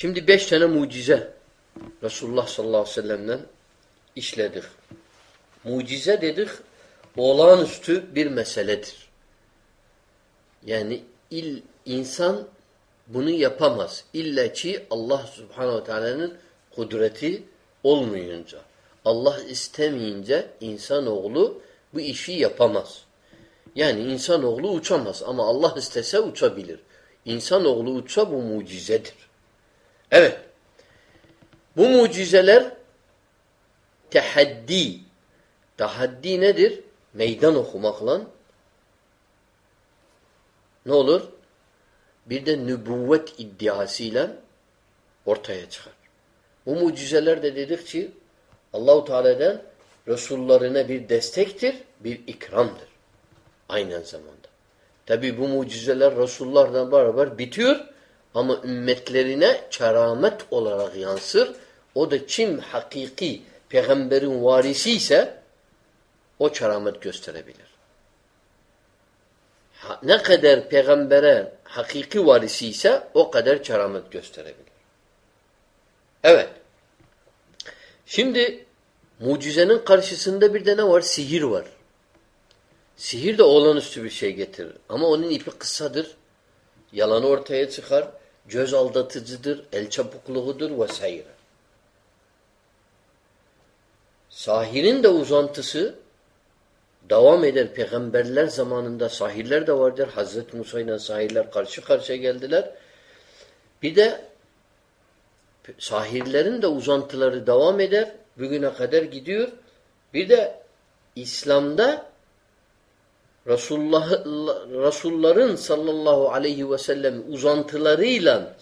Şimdi beş tane mucize Resulullah sallallahu aleyhi ve sellem'den işledik. Mucize dedik olağanüstü bir meseledir. Yani il, insan bunu yapamaz. İlla ki Allah subhanehu teala'nın kudreti olmayınca. Allah istemeyince insanoğlu bu işi yapamaz. Yani insanoğlu uçamaz ama Allah istese uçabilir. İnsanoğlu uçsa bu mucizedir. Evet. Bu mucizeler tehaddi. Tahaddi nedir? Meydan okumakla ne olur? Bir de nübüvvet iddiasıyla ortaya çıkar. Bu mucizeler de dedik ki Allahu Teala'dan Resullarına bir destektir, bir ikramdır. Aynı zamanda. Tabi bu mucizeler Resullardan beraber bitiyor ama ümmetlerine keramet olarak yansır. O da kim hakiki peygamberin varisi ise o keramet gösterebilir. Ha, ne kadar peygambere hakiki varisi ise o kadar keramet gösterebilir. Evet. Şimdi mucizenin karşısında bir de ne var? Sihir var. Sihir de olağanüstü bir şey getirir. Ama onun ipi kısadır. Yalanı ortaya çıkar. Göz aldatıcıdır. El çabukluğudur vesaire. Sahirin de uzantısı devam eder. Peygamberler zamanında sahirler de vardır. Hazreti Musa ile sahirler karşı karşıya geldiler. Bir de sahirlerin de uzantıları devam eder. Bugüne kadar gidiyor. Bir de İslam'da Resulullah, Resulların sallallahu aleyhi ve sellem uzantılarıyla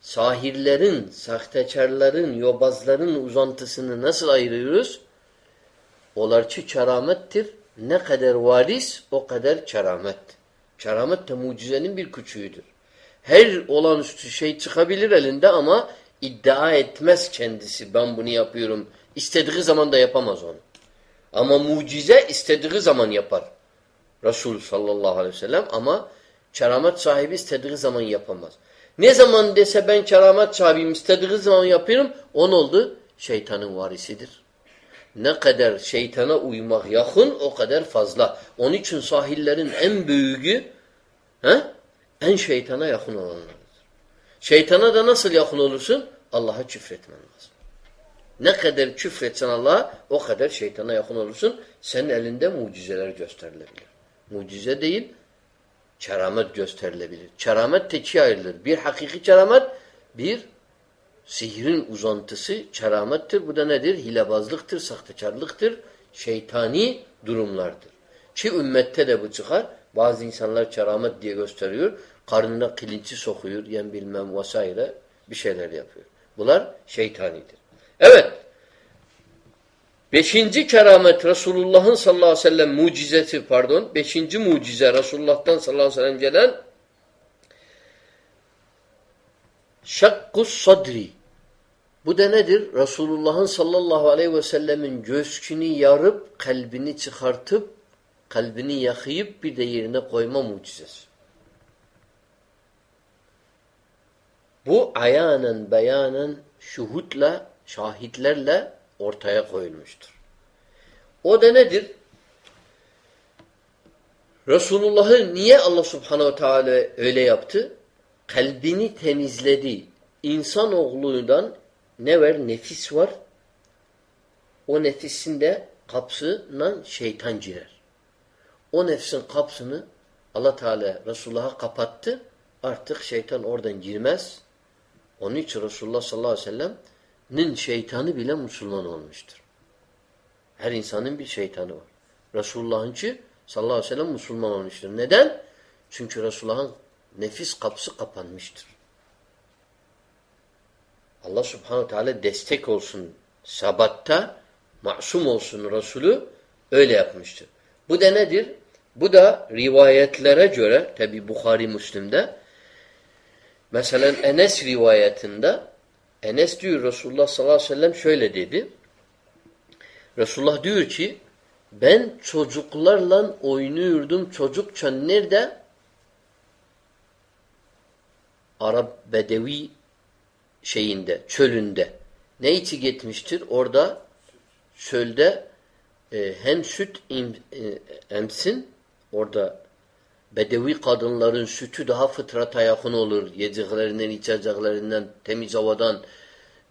sahirlerin, sahtekarların, yobazların uzantısını nasıl ayırıyoruz? Olarçı keramettir. Ne kadar varis o kadar keramet. Keramet de mucizenin bir küçüğüdür. Her olağanüstü şey çıkabilir elinde ama iddia etmez kendisi. Ben bunu yapıyorum. İstediği zaman da yapamaz onu. Ama mucize istediği zaman yapar. Resul sallallahu aleyhi ve sellem ama keramet sahibi istediği zaman yapamaz. Ne zaman dese ben keramet sahibiyim istediği zaman yapıyorum o ne oldu? Şeytanın varisidir. Ne kadar şeytana uymak yakın o kadar fazla. Onun için sahillerin en büyüğü he, en şeytana yakın olanlardır. Şeytana da nasıl yakın olursun? Allah'a küfretmen lazım. Ne kadar küfretsen Allah'a o kadar şeytana yakın olursun. Senin elinde mucizeler gösterilebilir. Mucize değil, keramet gösterilebilir. Keramet teki ayrılır. Bir hakiki keramet, bir sihrin uzantısı keramettir. Bu da nedir? Hilebazlıktır, sahtekarlıktır, şeytani durumlardır. Ki ümmette de bu çıkar. Bazı insanlar keramet diye gösteriyor. Karnına kılıncı sokuyor, yen bilmem vesaire bir şeyler yapıyor. Bunlar şeytanidir. Evet. Beşinci keramet Resulullah'ın sallallahu aleyhi ve sellem mucizesi pardon. Beşinci mucize Resulullah'tan sallallahu aleyhi ve sellem gelen şakkus sadri. Bu da nedir? Resulullah'ın sallallahu aleyhi ve sellemin göğsünü yarıp kalbini çıkartıp kalbini yakıyıp bir de yerine koyma mucizesi. Bu ayanen beyanen şuhutla şahitlerle ortaya koyulmuştur. O da nedir? Resulullah'ı niye Allah subhanehu teala öyle yaptı? Kalbini temizledi. İnsanoğlundan ne var? Nefis var. O nefisinde kapsından şeytan girer. O nefsin kapsını Allah Teala Resulullah'a kapattı. Artık şeytan oradan girmez. Onun için Resulullah sallallahu aleyhi ve sellem nin şeytanı bile Müslüman olmuştur. Her insanın bir şeytanı var. Resulullah'ınki sallallahu aleyhi ve sellem Müslüman olmuştur. Neden? Çünkü Resulullah'ın nefis kapısı kapanmıştır. Allah subhanahu teala destek olsun sabatta, masum olsun Resulü öyle yapmıştır. Bu da nedir? Bu da rivayetlere göre tabi Bukhari Müslim'de mesela Enes rivayetinde Enes diyor Resulullah sallallahu aleyhi ve sellem şöyle dedi. Resulullah diyor ki ben çocuklarla oynuyordum çocukken nerede? Arap Bedevi şeyinde, çölünde. Ne içi gitmiştir? Orada çölde e, hem süt im, e, emsin, orada Bedevi kadınların sütü daha fıtrata yakın olur. Yediklerinden, içeceklerinden, temiz havadan,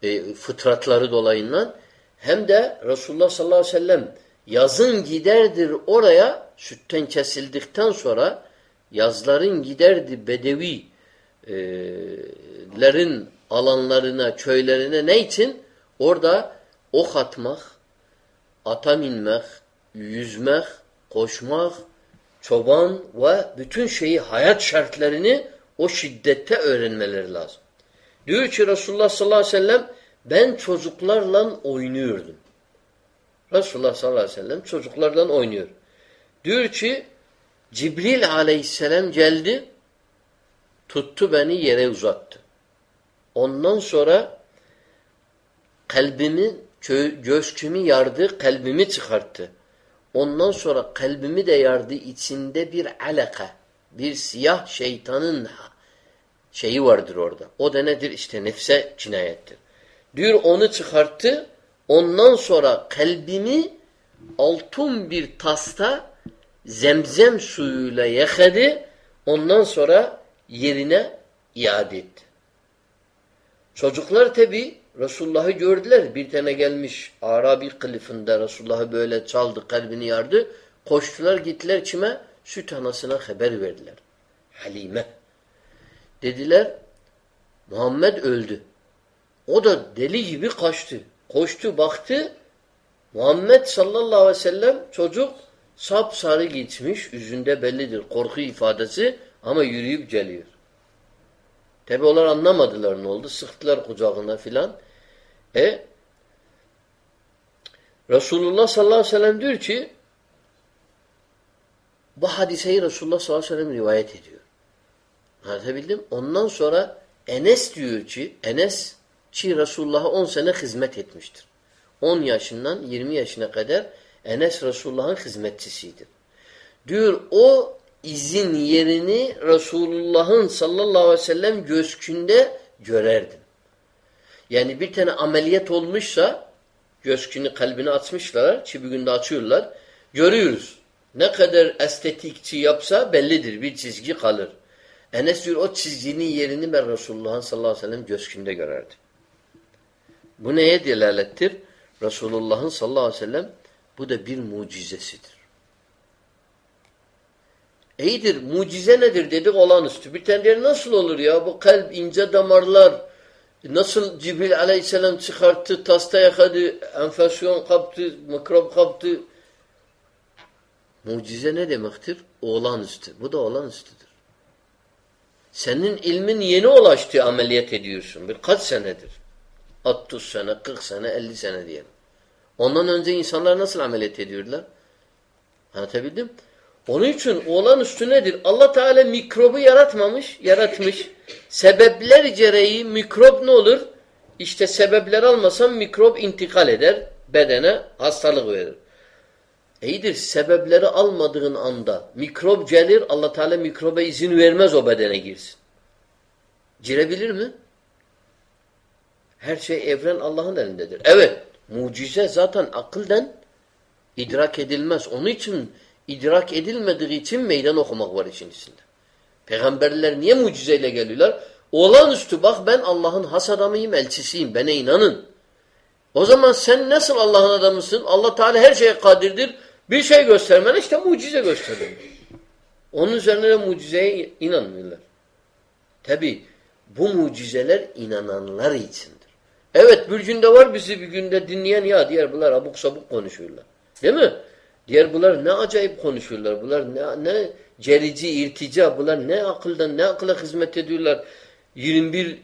e, fıtratları dolayından. Hem de Resulullah sallallahu aleyhi ve sellem yazın giderdir oraya sütten kesildikten sonra yazların giderdi Bedevilerin alanlarına, köylerine ne için? Orada ok atmak, ata binmek, yüzmek, koşmak, çoban ve bütün şeyi hayat şartlarını o şiddette öğrenmeleri lazım. Diyor ki Resulullah sallallahu aleyhi ve sellem ben çocuklarla oynuyordum. Resulullah sallallahu aleyhi ve sellem çocuklarla oynuyor. Diyor ki Cibril aleyhisselam geldi tuttu beni yere uzattı. Ondan sonra kalbimi, göğsümü yardı, kalbimi çıkarttı. Ondan sonra kalbimi de yardı içinde bir alaka, bir siyah şeytanın şeyi vardır orada. O da nedir? İşte nefse cinayettir. Diyor onu çıkarttı. Ondan sonra kalbimi altın bir tasta zemzem suyuyla yıkadı. Ondan sonra yerine iade etti. Çocuklar tabi Resulullah'ı gördüler. Bir tane gelmiş Arabi kılıfında Resulullah'ı böyle çaldı, kalbini yardı. Koştular gittiler kime? Süt anasına haber verdiler. Halime. Dediler Muhammed öldü. O da deli gibi kaçtı. Koştu baktı. Muhammed sallallahu aleyhi ve sellem çocuk sap sarı geçmiş. Yüzünde bellidir korku ifadesi ama yürüyüp geliyor. Tabi onlar anlamadılar ne oldu. Sıktılar kucağına filan. E Resulullah sallallahu aleyhi ve sellem diyor ki bu hadiseyi Resulullah sallallahu aleyhi ve sellem rivayet ediyor. Anlatabildim? Ondan sonra Enes diyor ki Enes ki Resulullah'a 10 sene hizmet etmiştir. 10 yaşından 20 yaşına kadar Enes Resulullah'ın hizmetçisidir. Diyor o izin yerini Resulullah'ın sallallahu aleyhi ve sellem gözkünde görerdim. Yani bir tane ameliyat olmuşsa gözkünü kalbini açmışlar, çibi günde açıyorlar. Görüyoruz. Ne kadar estetikçi yapsa bellidir. Bir çizgi kalır. Enes diyor o çizginin yerini ben Resulullah'ın sallallahu aleyhi ve sellem gözkünde görerdim. Bu neye delalettir? Resulullah'ın sallallahu aleyhi ve sellem bu da bir mucizesidir. İyidir. Mucize nedir dedik olağanüstü. Bir tane nasıl olur ya bu kalp ince damarlar nasıl Cibril aleyhisselam çıkarttı tasta yakadı enflasyon kaptı mikrop kaptı mucize ne demektir? Olağanüstü. Bu da olağanüstüdür. Senin ilmin yeni ulaştı ameliyat ediyorsun. Birkaç senedir. 30 sene, 40 sene, 50 sene diyelim. Ondan önce insanlar nasıl ameliyat ediyorlar? Anlatabildim? Onun için olan üstü nedir? Allah Teala mikrobu yaratmamış, yaratmış. Sebepler gereği mikrop ne olur? İşte sebepler almasan mikrop intikal eder, bedene hastalık verir. İyidir, sebepleri almadığın anda mikrop gelir, Allah Teala mikroba izin vermez o bedene girsin. Girebilir mi? Her şey evren Allah'ın elindedir. Evet, mucize zaten akılden idrak edilmez. Onun için idrak edilmediği için meydan okumak var için içinde. Peygamberler niye mucizeyle geliyorlar? Olağanüstü bak ben Allah'ın has adamıyım, elçisiyim. Bana inanın. O zaman sen nasıl Allah'ın adamısın? Allah Teala her şeye kadirdir. Bir şey göstermene işte mucize gösterir. Onun üzerine de mucizeye inanmıyorlar. Tabi bu mucizeler inananlar içindir. Evet bir günde var bizi bir günde dinleyen ya diğer bunlar abuk sabuk konuşuyorlar. Değil mi? Diğer bunlar ne acayip konuşuyorlar. Bunlar ne, ne cerici, irtica. Bunlar ne akıldan, ne akıla hizmet ediyorlar. 21.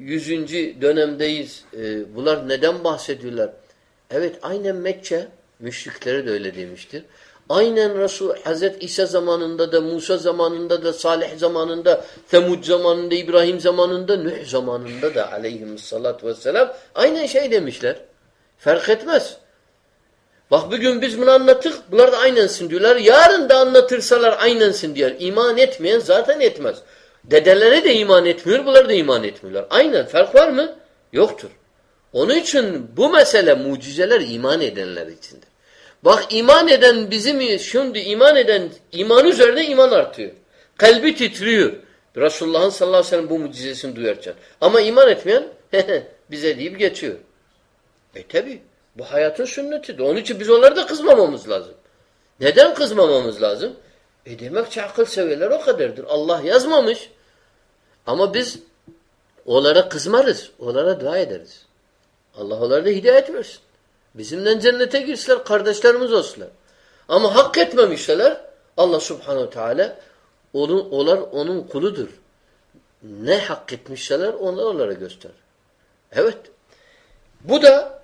yüzüncü dönemdeyiz. Ee, bunlar neden bahsediyorlar? Evet aynen Mekke müşriklere de öyle demiştir. Aynen Resul Hazret İsa zamanında da Musa zamanında da Salih zamanında Temud zamanında İbrahim zamanında Nuh zamanında da aleyhissalatü vesselam aynen şey demişler. Fark etmez. Bak bugün biz bunu anlattık. Bunlar da aynensin diyorlar. Yarın da anlatırsalar aynensin diyor. İman etmeyen zaten etmez. Dedeleri de iman etmiyor. Bunlar da iman etmiyorlar. Aynen. Fark var mı? Yoktur. Onun için bu mesele mucizeler iman edenler içindir. Bak iman eden bizim şimdi iman eden iman üzerine iman artıyor. Kalbi titriyor. Resulullah'ın sallallahu aleyhi ve sellem bu mucizesini duyarken. Ama iman etmeyen bize deyip geçiyor. E tabi bu hayatın sünnetidir. Onun için biz onlara da kızmamamız lazım. Neden kızmamamız lazım? E demek ki akıl seviyeler o kadardır. Allah yazmamış. Ama biz onlara kızmarız. Onlara dua ederiz. Allah onlara da hidayet versin. Bizimle cennete girseler kardeşlerimiz olsunlar. Ama hak etmemişseler Allah subhanehu teala onun, onlar onun kuludur. Ne hak etmişseler onlar onlara göster. Evet. Bu da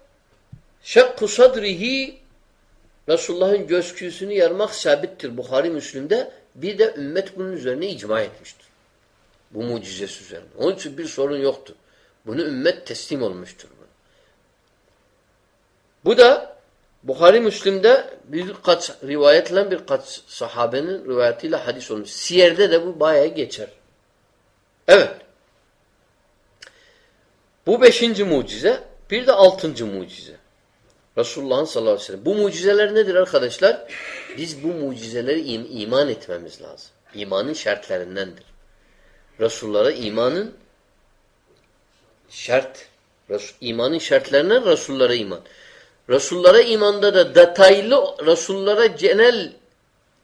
şekku sadrihi Resulullah'ın göz yarmak sabittir. Bukhari Müslim'de bir de ümmet bunun üzerine icma etmiştir. Bu mucizesi üzerine. Onun için bir sorun yoktur. Bunu ümmet teslim olmuştur. Bu da Bukhari Müslim'de birkaç rivayetle birkaç sahabenin rivayetiyle hadis olmuş. Siyer'de de bu bayağı geçer. Evet. Bu beşinci mucize. Bir de altıncı mucize. Resulullah'ın sallallahu aleyhi ve sellem. Bu mucizeler nedir arkadaşlar? Biz bu mucizeleri im iman etmemiz lazım. İmanın şartlarındandır. Resullara imanın şart. Res imanın şartlarından Resullara iman. Resullara imanda da detaylı Resullara genel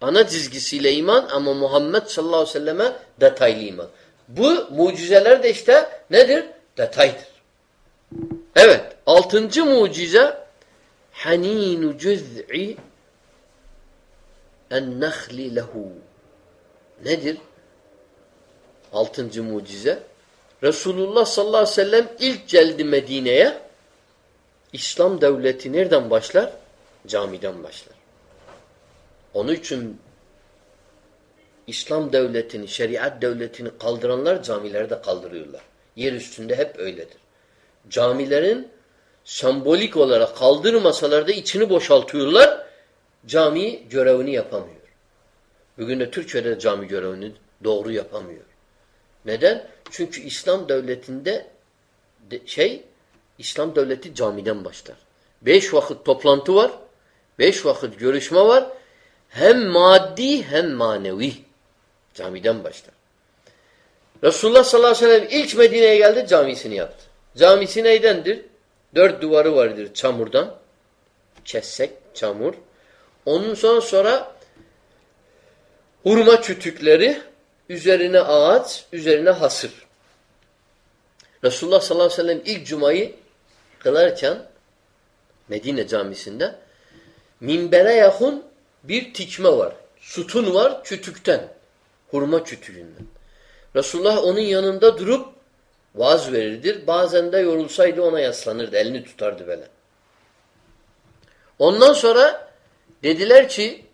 ana çizgisiyle iman ama Muhammed sallallahu aleyhi ve selleme detaylı iman. Bu mucizeler de işte nedir? Detaydır. Evet. Altıncı mucize haninu cüz'i en-nehli lehu. Nedir? Altıncı mucize. Resulullah sallallahu aleyhi ve sellem ilk geldi Medine'ye İslam devleti nereden başlar? Camiden başlar. Onun için İslam devletini, şeriat devletini kaldıranlar camileri de kaldırıyorlar. Yer üstünde hep öyledir. Camilerin sembolik olarak kaldırmasalar da içini boşaltıyorlar. Cami görevini yapamıyor. Bugün de Türkiye'de cami görevini doğru yapamıyor. Neden? Çünkü İslam devletinde şey İslam devleti camiden başlar. Beş vakit toplantı var. Beş vakit görüşme var. Hem maddi hem manevi. Camiden başlar. Resulullah sallallahu aleyhi ve sellem ilk Medine'ye geldi camisini yaptı. Camisi neydendir? Dört duvarı vardır çamurdan. Kessek, çamur. Onun sonra sonra hurma çütükleri, üzerine ağaç, üzerine hasır. Resulullah sallallahu aleyhi ve sellem ilk cumayı kılarken Medine camisinde minbere yakın bir tikme var. Sütun var kütükten. Hurma kütüğünden. Resulullah onun yanında durup vaaz verirdir. Bazen de yorulsaydı ona yaslanırdı. Elini tutardı böyle. Ondan sonra dediler ki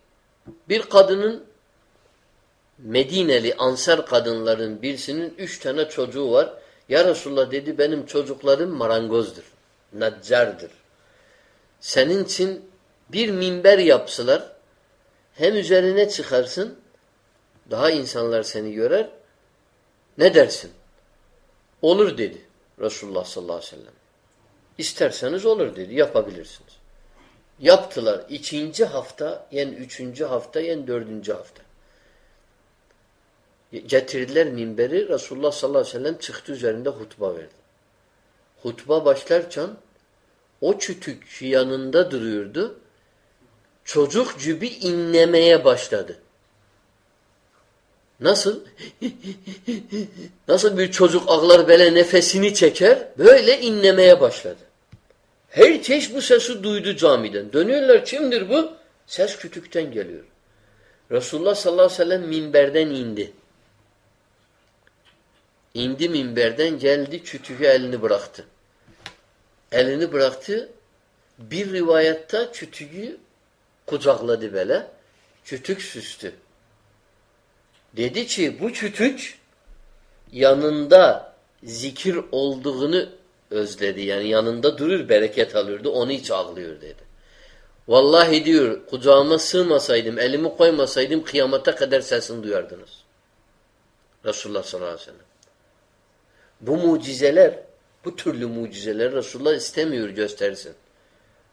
bir kadının Medineli Ansar kadınların birisinin üç tane çocuğu var. Ya Resulullah dedi benim çocuklarım marangozdur naccardır. Senin için bir minber yapsalar hem üzerine çıkarsın daha insanlar seni görer ne dersin? Olur dedi Resulullah sallallahu aleyhi ve sellem. İsterseniz olur dedi. Yapabilirsiniz. Yaptılar. İkinci hafta, yani üçüncü hafta, yani dördüncü hafta. Getirdiler minberi. Resulullah sallallahu aleyhi ve sellem çıktı üzerinde hutba verdi hutba başlarken o çütük yanında duruyordu. Çocuk gibi inlemeye başladı. Nasıl? Nasıl bir çocuk ağlar böyle nefesini çeker? Böyle inlemeye başladı. Herkes bu sesi duydu camiden. Dönüyorlar kimdir bu? Ses kütükten geliyor. Resulullah sallallahu aleyhi ve sellem minberden indi. İndi minberden geldi kütüğü elini bıraktı. Elini bıraktı. Bir rivayette kütüğü kucakladı böyle. Kütük süstü. Dedi ki bu kütük yanında zikir olduğunu özledi. Yani yanında durur bereket alırdı. Onu hiç ağlıyor dedi. Vallahi diyor kucağıma sığmasaydım, elimi koymasaydım kıyamata kadar sesini duyardınız. Resulullah sallallahu aleyhi ve sellem. Bu mucizeler Bu türlü mucizeleri Resulullah istemiyor göstersin.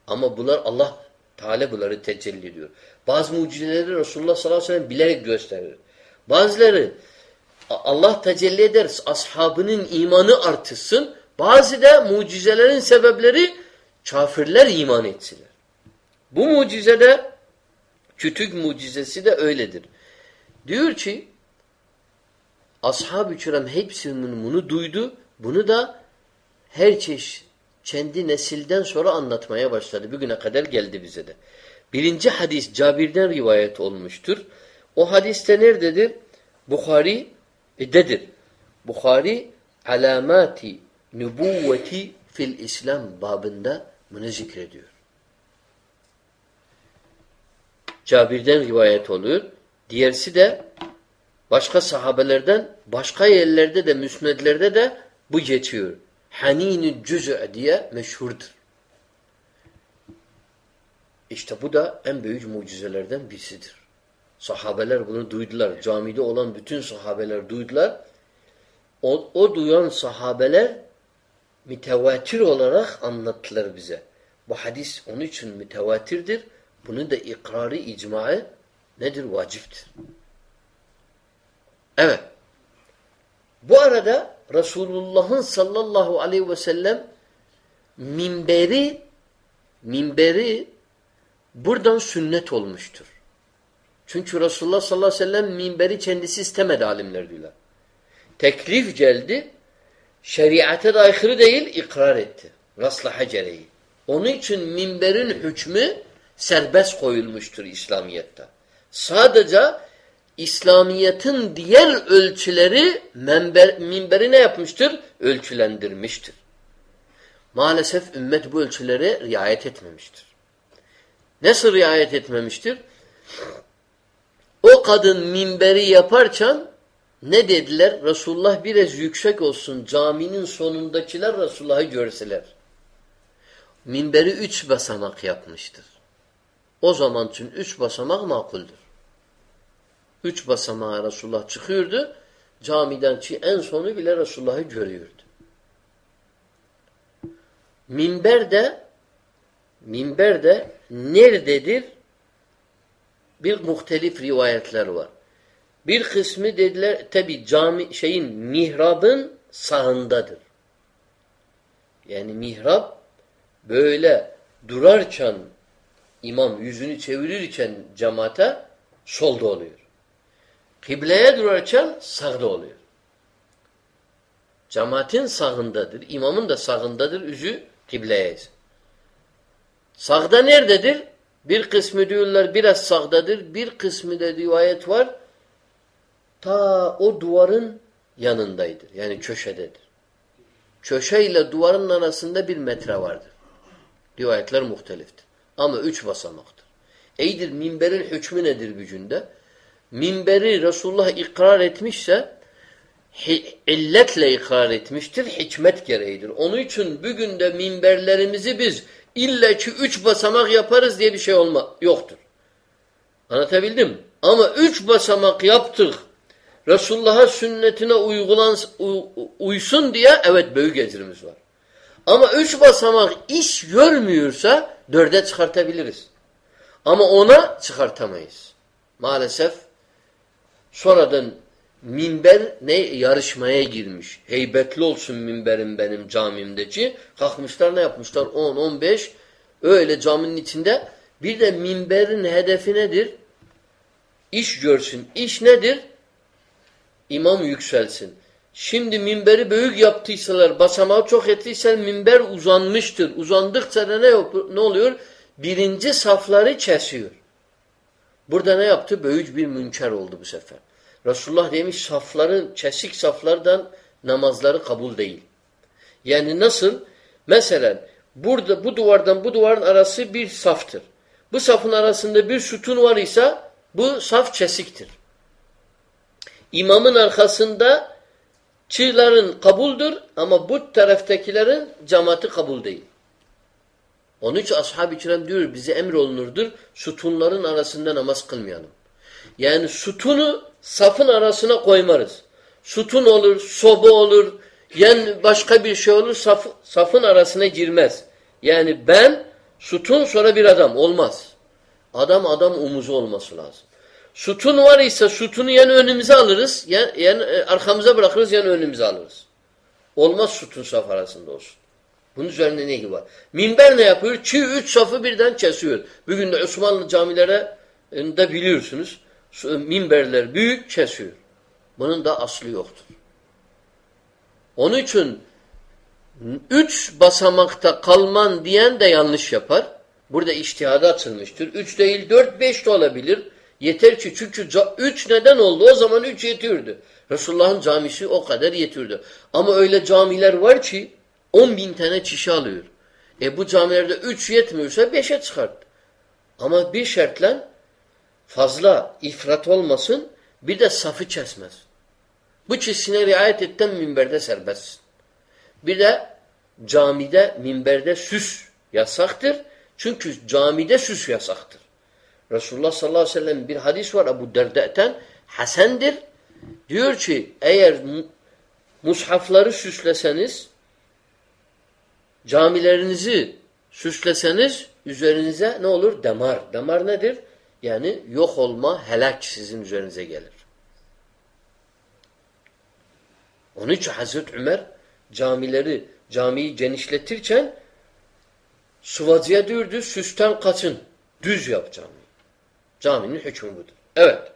Ama bunlar Allah Teala bunları tecelli ediyor. Bazı mucizeleri Resulullah sallallahu aleyhi ve sellem bilerek gösterir. Bazıları Allah tecelli eder, ashabının imanı artırsın. Bazı da mucizelerin sebepleri kafirler iman etsinler. Bu mucizede küçük mucizesi de öyledir. Diyor ki ashab-ı kiram hepsinin bunu duydu. Bunu da her çeşit kendi nesilden sonra anlatmaya başladı. Bugüne kadar geldi bize de. Birinci hadis Cabir'den rivayet olmuştur. O hadiste nerededir? Bukhari'dedir. Bukhari alamati nübüvveti fil İslam babında bunu zikrediyor. Cabir'den rivayet oluyor. Diğersi de başka sahabelerden başka yerlerde de müsnedlerde de bu geçiyor. Haninü cüz'ü diye meşhurdur. İşte bu da en büyük mucizelerden birisidir. Sahabeler bunu duydular. Camide olan bütün sahabeler duydular. O, o duyan sahabeler mütevatir olarak anlattılar bize. Bu hadis onun için mütevatirdir. Bunu da ikrarı, icmaı nedir? Vaciptir. Evet. Bu arada Resulullah'ın sallallahu aleyhi ve sellem minberi minberi buradan sünnet olmuştur. Çünkü Resulullah sallallahu aleyhi ve sellem minberi kendisi istemedi alimler diyorlar. Teklif geldi. Şeriate de aykırı değil, ikrar etti. Raslaha gereği. Onun için minberin hükmü serbest koyulmuştur İslamiyet'te. Sadece İslamiyet'in diğer ölçüleri minber, minberi ne yapmıştır? Ölçülendirmiştir. Maalesef ümmet bu ölçülere riayet etmemiştir. Nasıl riayet etmemiştir? O kadın minberi yaparken ne dediler? Resulullah biraz yüksek olsun. Caminin sonundakiler Resulullah'ı görseler. Minberi üç basamak yapmıştır. O zaman için üç basamak makuldür. Üç basamağa Resulullah çıkıyordu. Camiden en sonu bile Resulullah'ı görüyordu. Minber de minber de nerededir? Bir muhtelif rivayetler var. Bir kısmı dediler tabi cami şeyin mihrabın sağındadır. Yani mihrab böyle durarken imam yüzünü çevirirken cemaate solda oluyor. Kıbleye durarken sağda oluyor. Cemaatin sağındadır. imamın da sağındadır. Yüzü kıbleye. Sağda nerededir? Bir kısmı diyorlar biraz sağdadır. Bir kısmı da rivayet var. Ta o duvarın yanındaydır. Yani köşededir. Köşe ile duvarın arasında bir metre vardır. Rivayetler muhteliftir. Ama üç basamaktır. Eydir minberin hükmü nedir gücünde? Minberi Resulullah ikrar etmişse illetle ikrar etmiştir, hikmet gereğidir. Onun için bugün de minberlerimizi biz illa ki üç basamak yaparız diye bir şey olma yoktur. Anlatabildim? Ama üç basamak yaptık. Resulullah'a sünnetine uygulan, uysun diye evet büyük ecrimiz var. Ama üç basamak iş görmüyorsa dörde çıkartabiliriz. Ama ona çıkartamayız. Maalesef sonradan minber ne yarışmaya girmiş. Heybetli olsun minberim benim camimdeki. Kalkmışlar ne yapmışlar? 10, 15 öyle caminin içinde. Bir de minberin hedefi nedir? İş görsün. İş nedir? İmam yükselsin. Şimdi minberi büyük yaptıysalar, basamağı çok ettiyse minber uzanmıştır. Uzandıkça da ne, ne oluyor? Birinci safları kesiyor. Burada ne yaptı? Büyük bir münker oldu bu sefer. Resulullah demiş safları, kesik saflardan namazları kabul değil. Yani nasıl? Mesela burada bu duvardan bu duvarın arası bir saftır. Bu safın arasında bir sütun var ise bu saf kesiktir. İmamın arkasında Çığların kabuldür ama bu taraftakilerin cemaati kabul değil. Onun için ashab-ı kiram diyor bize emrolunurdur sütunların arasında namaz kılmayalım. Yani sütunu safın arasına koymarız. Sütun olur, soba olur, yen başka bir şey olur saf, safın arasına girmez. Yani ben sütun sonra bir adam olmaz. Adam adam umuzu olması lazım. Sütun var ise sütunu yen önümüze alırız, yen, yen e, arkamıza bırakırız, yen önümüze alırız. Olmaz sütun saf arasında olsun. Bunun üzerinde ne gibi var? Minber ne yapıyor? Çiğ üç safı birden kesiyor. Bugün de Osmanlı camilere e, de biliyorsunuz. Minberler büyük kesiyor. Bunun da aslı yoktur. Onun için üç basamakta kalman diyen de yanlış yapar. Burada iştihada açılmıştır. Üç değil dört beş de olabilir. Yeter ki çünkü üç neden oldu? O zaman üç yetiyordu. Resulullah'ın camisi o kadar yetiyordu. Ama öyle camiler var ki on bin tane kişi alıyor. E bu camilerde üç yetmiyorsa beşe çıkart. Ama bir şartla fazla ifrat olmasın bir de safı kesmez. Bu çizgisine riayet etten minberde serbestsin. Bir de camide, minberde süs yasaktır. Çünkü camide süs yasaktır. Resulullah sallallahu aleyhi ve sellem bir hadis var Ebu Derde'ten Hasendir. Diyor ki eğer mushafları süsleseniz camilerinizi süsleseniz üzerinize ne olur? Damar. Damar nedir? Yani yok olma, helak sizin üzerinize gelir. Onun için Hazreti Ömer camileri, camiyi genişletirken sıvacıya diyordu, süsten kaçın. Düz yap camiyi. Caminin hükmü budur. Evet.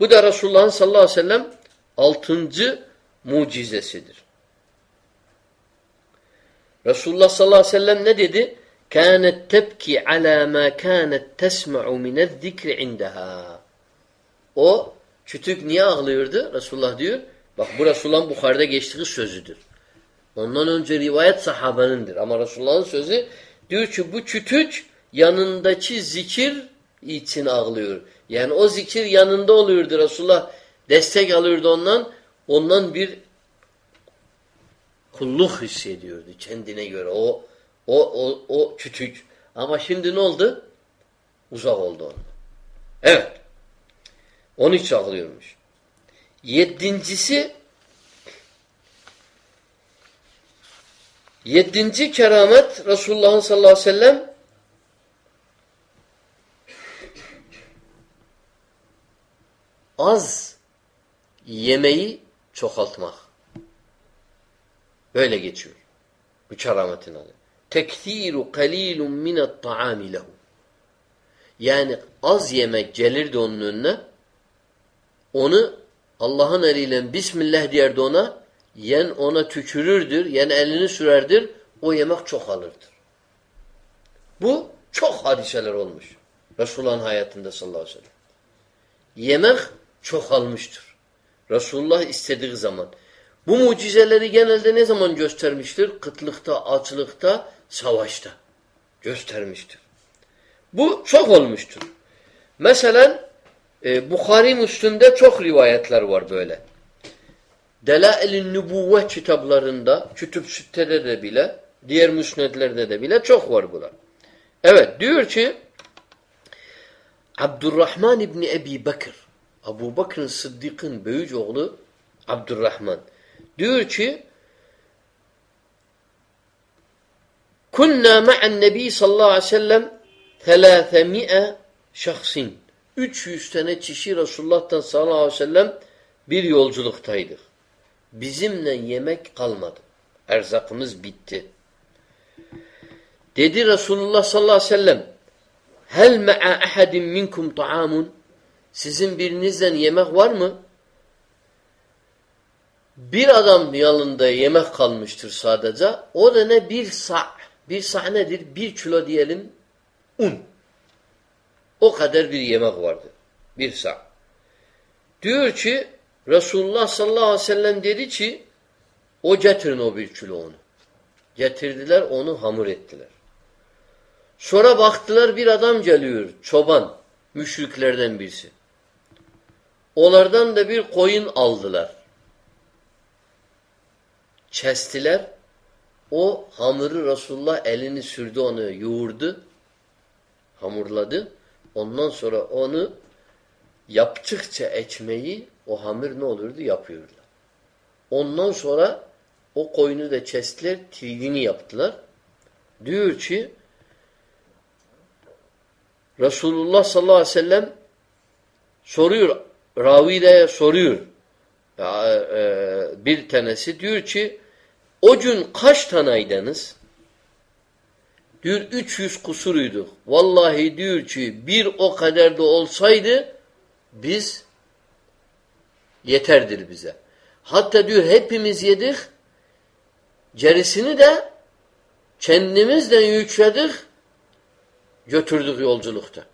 Bu da Resulullah'ın sallallahu aleyhi ve sellem altıncı mucizesidir. Resulullah sallallahu aleyhi ve sellem ne dedi? كانت تبكي على ما كانت تسمع من الذكر عندها. O kütük niye ağlıyordu? Resulullah diyor. Bak bu Resulullah'ın Bukhari'de geçtiği sözüdür. Ondan önce rivayet sahabanındır. Ama Resulullah'ın sözü diyor ki bu kütük yanındaki zikir için ağlıyor. Yani o zikir yanında oluyordu Resulullah. Destek alıyordu ondan. Ondan bir kulluk hissediyordu kendine göre. O o o o küçük. Ama şimdi ne oldu? Uzak oldu ondan. Evet. Onu hiç ağlıyormuş. Yedincisi yedinci keramet Resulullah'ın sallallahu aleyhi ve sellem az yemeği çoğaltmak. Böyle geçiyor. Bu kerametin adı. Tekfiru qalilun minat taami lehu. Yani az yemek gelirdi onun önüne. Onu Allah'ın eliyle Bismillah derdi ona. Yen ona tükürürdür. Yen elini sürerdir. O yemek çok alırdır. Bu çok hadiseler olmuş. Resulullah'ın hayatında sallallahu aleyhi ve sellem. Yemek çok almıştır. Resulullah istediği zaman. Bu mucizeleri genelde ne zaman göstermiştir? Kıtlıkta, açlıkta, savaşta göstermiştir. Bu çok olmuştur. Mesela e, Bukhari Müslüm'de çok rivayetler var böyle. Delail-i Nübuvve kitaplarında, Kütüb Sütte'de de bile, diğer müsnedlerde de bile çok var bunlar. Evet, diyor ki Abdurrahman İbni Ebi Bakır, Abu Bakır'ın Sıddık'ın büyük oğlu Abdurrahman. Diyor ki Kunna ma'an nebi sallallahu aleyhi ve sellem 300 şahsin. 300 tane kişi Resulullah'tan sallallahu aleyhi ve sellem bir yolculuktaydık. Bizimle yemek kalmadı. Erzakımız bitti. Dedi Resulullah sallallahu aleyhi ve sellem Hel me'a ahadin minkum ta'amun Sizin birinizden yemek var mı? Bir adam yanında yemek kalmıştır sadece. O da ne? Bir sa' Bir sa' nedir? Bir kilo diyelim un. O kadar bir yemek vardı. Bir sa'. Diyor ki Resulullah sallallahu aleyhi ve sellem dedi ki o getirin o bir kilo onu. Getirdiler onu hamur ettiler. Sonra baktılar bir adam geliyor çoban müşriklerden birisi. Onlardan da bir koyun aldılar. Kestiler. O hamuru Resulullah elini sürdü onu yoğurdu. Hamurladı. Ondan sonra onu yaptıkça ekmeği o hamur ne olurdu? Yapıyorlar. Ondan sonra O koyunu da kestiler, tridini yaptılar. Diyor ki Resulullah sallallahu aleyhi ve sellem soruyor, Ravi'de soruyor. E, bir tanesi diyor ki o gün kaç tanaydınız? Diyor 300 kusuruyduk. Vallahi diyor ki bir o kadar da olsaydı biz yeterdir bize. Hatta diyor hepimiz yedik. Gerisini de kendimizden yükledik. Götürdük yolculukta.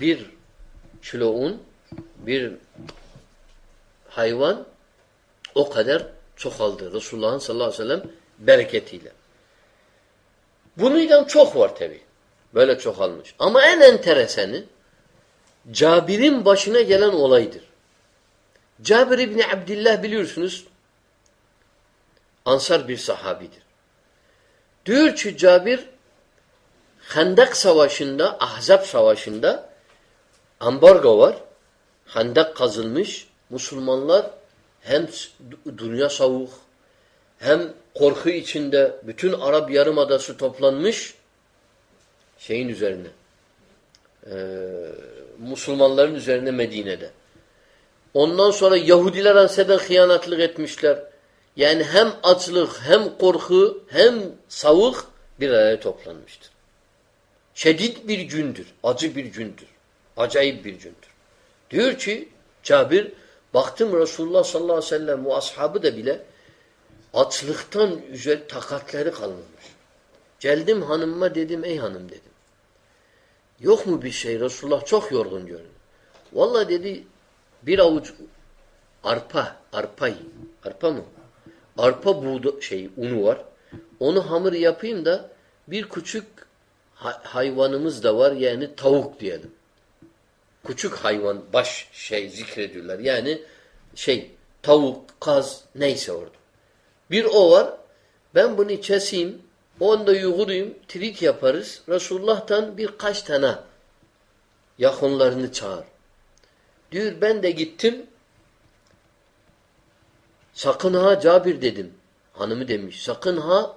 Bir kilo un, bir hayvan o kadar çok aldı. Resulullah'ın sallallahu aleyhi ve sellem bereketiyle. Bununla çok var tabi. Böyle çok almış. Ama en enteresanı Cabir'in başına gelen olaydır. Cabir İbni Abdillah biliyorsunuz Ansar bir sahabidir. Diyor ki Cabir Hendek Savaşı'nda, Ahzab Savaşı'nda ambargo var. Hendek kazılmış. Müslümanlar hem dünya savuk hem korku içinde bütün Arap Yarımadası toplanmış şeyin üzerine. Ee, Müslümanların üzerine Medine'de. Ondan sonra Yahudiler anseden hıyanatlık etmişler. Yani hem açlık, hem korku, hem savuk bir araya toplanmıştır. Şedid bir gündür, acı bir gündür. Acayip bir gündür. Diyor ki Cabir, baktım Resulullah sallallahu aleyhi ve sellem o ashabı da bile açlıktan üzer takatları kalmamış. Geldim hanımıma dedim ey hanım dedim. Yok mu bir şey? Resulullah çok yorgun görünüyor. Vallahi dedi bir avuç arpa, arpa Arpa mı? Arpa buğda şey unu var. Onu hamur yapayım da bir küçük hayvanımız da var yani tavuk diyelim. Küçük hayvan baş şey zikrediyorlar. Yani şey tavuk, kaz neyse orada. Bir o var. Ben bunu keseyim. Onu da yuğurayım. Trit yaparız. Resulullah'tan birkaç tane yakınlarını çağır. Diyor ben de gittim. Sakın ha Cabir dedim. Hanımı demiş. Sakın ha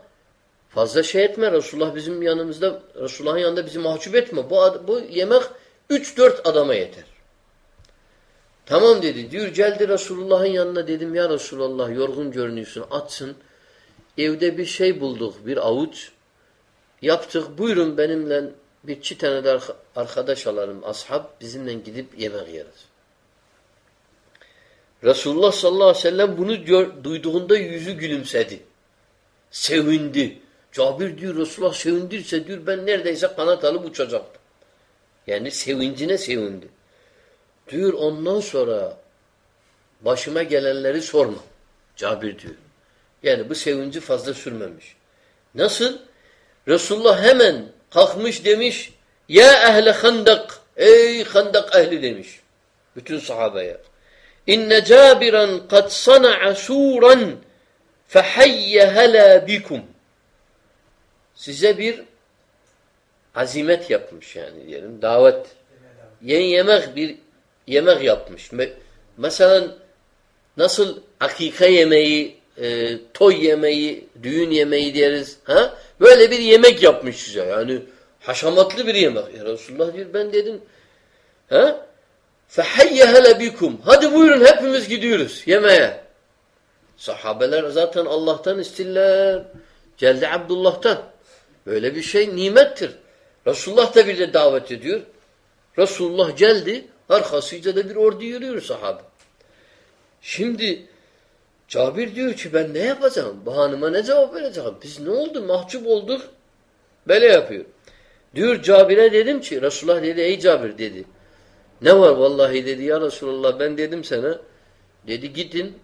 fazla şey etme. Resulullah bizim yanımızda, Resulullah'ın yanında bizi mahcup etme. Bu, bu yemek üç dört adama yeter. Tamam dedi. Diyor geldi Resulullah'ın yanına dedim ya Resulullah yorgun görünüyorsun atsın. Evde bir şey bulduk bir avuç. Yaptık buyurun benimle bir iki tane de arkadaş alalım ashab bizimle gidip yemek yeriz. Resulullah sallallahu aleyhi ve sellem bunu gör, duyduğunda yüzü gülümsedi. Sevindi. Cabir diyor Resulullah sevindirse diyor ben neredeyse kanat alıp uçacaktım. Yani sevincine sevindi. Diyor ondan sonra başıma gelenleri sorma. Cabir diyor. Yani bu sevinci fazla sürmemiş. Nasıl? Resulullah hemen kalkmış demiş ya ehle handak ey handak ehli demiş. Bütün sahabeye. İnne cabiran kad sana'a suran fehayye hala bikum. Size bir azimet yapmış yani diyelim. Davet. Yeni yemek bir yemek yapmış. Mesela nasıl akika yemeği, e, toy yemeği, düğün yemeği deriz. Ha? Böyle bir yemek yapmış size. Yani haşamatlı bir yemek. Ya Resulullah diyor ben dedim ha? فَحَيَّهَ لَبِكُمْ Hadi buyurun hepimiz gidiyoruz yemeğe. Sahabeler zaten Allah'tan istiller. Geldi Abdullah'tan. Böyle bir şey nimettir. Resulullah da bir de davet ediyor. Resulullah geldi. Arkasıyla da bir ordu yürüyor sahabe. Şimdi Cabir diyor ki ben ne yapacağım? Bu hanıma ne cevap vereceğim? Biz ne oldu? Mahcup olduk. Böyle yapıyor. Diyor Cabir'e dedim ki Resulullah dedi ey Cabir dedi. Ne var vallahi dedi ya Resulullah ben dedim sana. Dedi gidin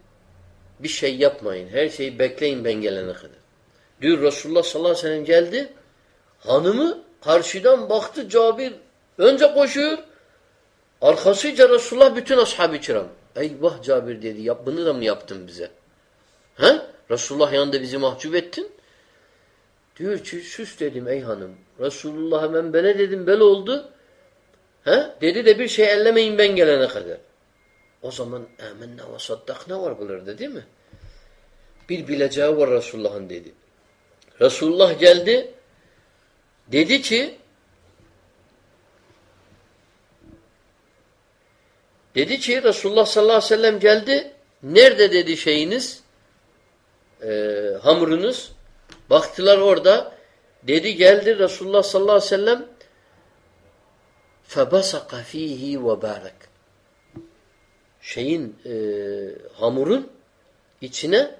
bir şey yapmayın. Her şeyi bekleyin ben gelene kadar. Diyor Resulullah sallallahu aleyhi ve sellem geldi. Hanımı karşıdan baktı Cabir. Önce koşuyor. Arkasıca Resulullah bütün ashab-ı kiram. Eyvah Cabir dedi. Yap, bunu da mı yaptın bize? He? Resulullah yanında bizi mahcup ettin. Diyor ki sus dedim ey hanım. Resulullah hemen böyle dedim böyle oldu. He? Dedi de bir şey ellemeyin ben gelene kadar. O zaman amenna ve saddakna var bulurdu değil mi? Bir bileceği var Resulullah'ın dedi. Resulullah geldi. Dedi ki dedi ki Resulullah sallallahu aleyhi ve sellem geldi. Nerede dedi şeyiniz? E, hamurunuz. Baktılar orada. Dedi geldi Resulullah sallallahu aleyhi ve sellem فَبَسَقَ ف۪يهِ وَبَارَكَ Şeyin e, hamurun içine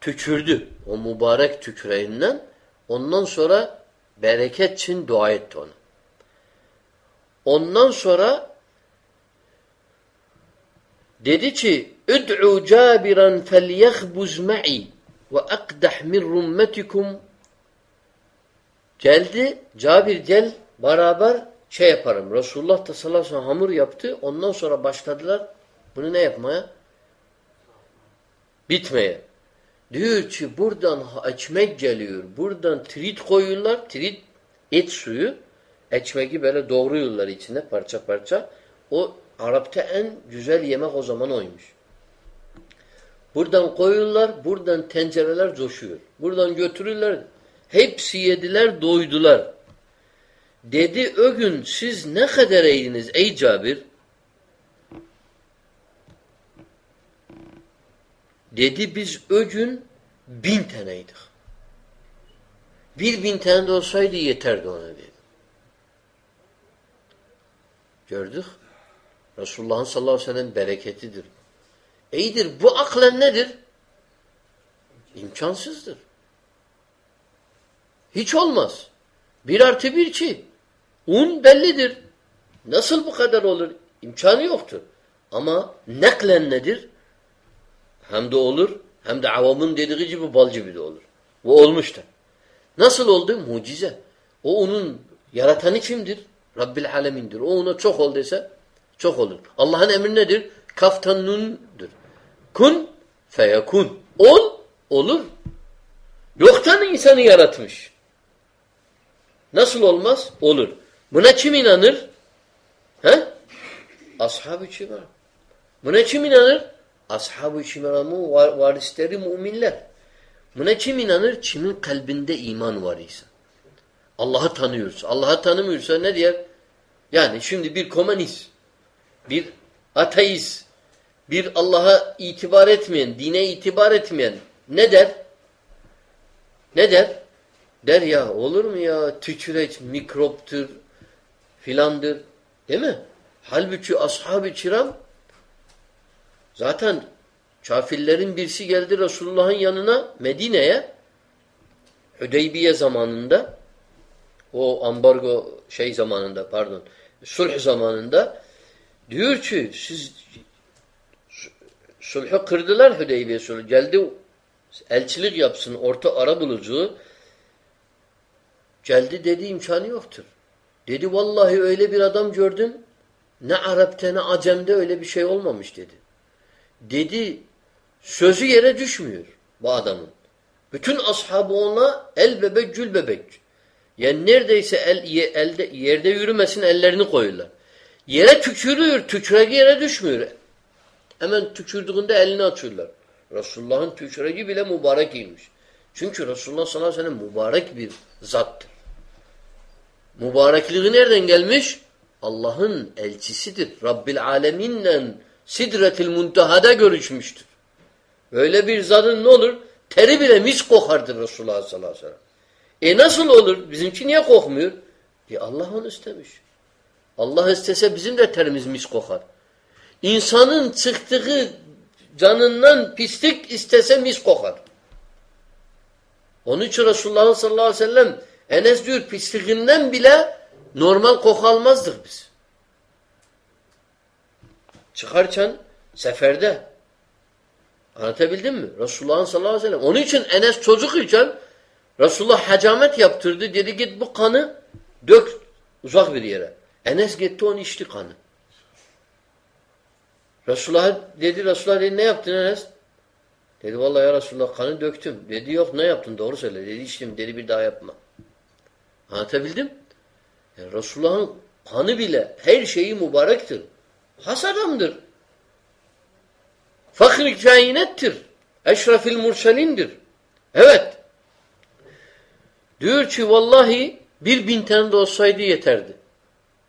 tükürdü. O mübarek tüküreğinden. Ondan sonra bereket için dua etti ona. Ondan sonra dedi ki اُدْعُوا جَابِرًا فَلْيَخْبُزْ مَعِي وَاَقْدَحْ مِنْ رُمَّتِكُمْ Geldi, Cabir gel beraber şey yaparım. Resulullah da sallallahu aleyhi ve sellem hamur yaptı. Ondan sonra başladılar bunu ne yapmaya? Bitmeye. Diyor ki buradan ekmek geliyor. Buradan trit koyuyorlar. Trit et suyu. Ekmeği böyle doğruyorlar içine parça parça. O Arap'ta en güzel yemek o zaman oymuş. Buradan koyuyorlar. Buradan tencereler coşuyor. Buradan götürürler. Hepsi yediler, doydular. Dedi o gün siz ne kadar eydiniz ey Cabir? Dedi biz o gün bin taneydik. Bir bin tane de olsaydı yeterdi ona dedi. Gördük. Resulullah'ın sallallahu aleyhi ve sellem bereketidir. İyidir. Bu aklen nedir? İmkansızdır. Hiç olmaz. Bir artı bir ki. Un bellidir. Nasıl bu kadar olur? İmkanı yoktur. Ama neklen nedir? Hem de olur, hem de avamın dediği gibi bal gibi de olur. Bu olmuştur. Nasıl oldu? Mucize. O onun yaratanı kimdir? Rabbil alemindir. O ona çok ol dese çok olur. Allah'ın emri nedir? Kaftanundur. Kun feyekun. Ol, olur. Yoktan insanı yaratmış. Nasıl olmaz? Olur. Buna kim inanır? He? Ashab-ı kiram. Buna kim inanır? Ashab-ı kiramın varisleri müminler. Buna kim inanır? Kimin kalbinde iman var ise. Allah'ı tanıyorsa. Allah'ı tanımıyorsa ne diyer? Yani şimdi bir komünist, bir ateist, bir Allah'a itibar etmeyen, dine itibar etmeyen ne der? Ne der? Der ya olur mu ya tüküreç mikroptur filandır. Değil mi? Halbuki ashab-ı kiram zaten kafirlerin birisi geldi Resulullah'ın yanına Medine'ye Hüdeybiye zamanında o ambargo şey zamanında pardon sulh zamanında diyor ki siz sulhu kırdılar Hüdeybiye sulhu. Geldi elçilik yapsın orta ara bulucu Geldi dedi imkanı yoktur. Dedi vallahi öyle bir adam gördüm. Ne Arap'ta ne Acem'de öyle bir şey olmamış dedi. Dedi sözü yere düşmüyor bu adamın. Bütün ashabı ona el bebek gül bebek. Yani neredeyse el, elde, yerde yürümesin ellerini koyuyorlar. Yere tükürüyor. Tüküregi yere düşmüyor. Hemen tükürdüğünde elini açıyorlar. Resulullah'ın tüküregi bile mübarek iyiymiş. Çünkü Resulullah sallallahu aleyhi ve sellem mübarek bir zattır. Mübarekliği nereden gelmiş? Allah'ın elçisidir. Rabbil aleminle sidretil muntahada görüşmüştür. Böyle bir zadın ne olur? Teri bile mis kokardır Resulullah sallallahu aleyhi ve sellem. E nasıl olur? Bizimki niye kokmuyor? E Allah onu istemiş. Allah istese bizim de terimiz mis kokar. İnsanın çıktığı canından pislik istese mis kokar. Onun için Resulullah sallallahu aleyhi ve sellem Enes diyor pisliğinden bile normal koku almazdık biz. Çıkarken seferde. Anlatabildim mi? Resulullah sallallahu aleyhi ve sellem. Onun için Enes çocuk iken Resulullah hacamet yaptırdı. Dedi git bu kanı dök uzak bir yere. Enes gitti onu içti kanı. Resulullah dedi Resulullah dedi ne yaptın Enes? Dedi vallahi ya Resulullah kanı döktüm. Dedi yok ne yaptın doğru söyle. Dedi içtim dedi bir daha yapma. Anlatabildim? Yani Resulullah'ın kanı bile her şeyi mübarektir. Has adamdır. Fakir kainettir. Eşrefil murselindir. Evet. Diyor ki vallahi bir bin tane de olsaydı yeterdi.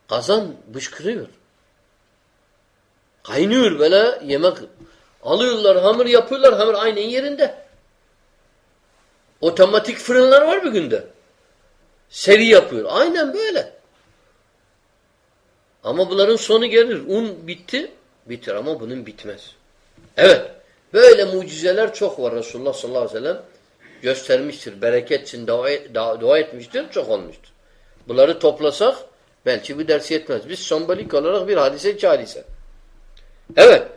Kazan bışkırıyor. Kaynıyor böyle yemek. Alıyorlar hamur yapıyorlar hamur aynen yerinde. Otomatik fırınlar var bir günde. Seri yapıyor. Aynen böyle. Ama bunların sonu gelir. Un bitti. Bitir ama bunun bitmez. Evet. Böyle mucizeler çok var Resulullah sallallahu aleyhi ve sellem göstermiştir. Bereket için dua, dua etmiştir. Çok olmuştur. Bunları toplasak belki bir ders yetmez. Biz sembolik olarak bir hadise iki. Evet.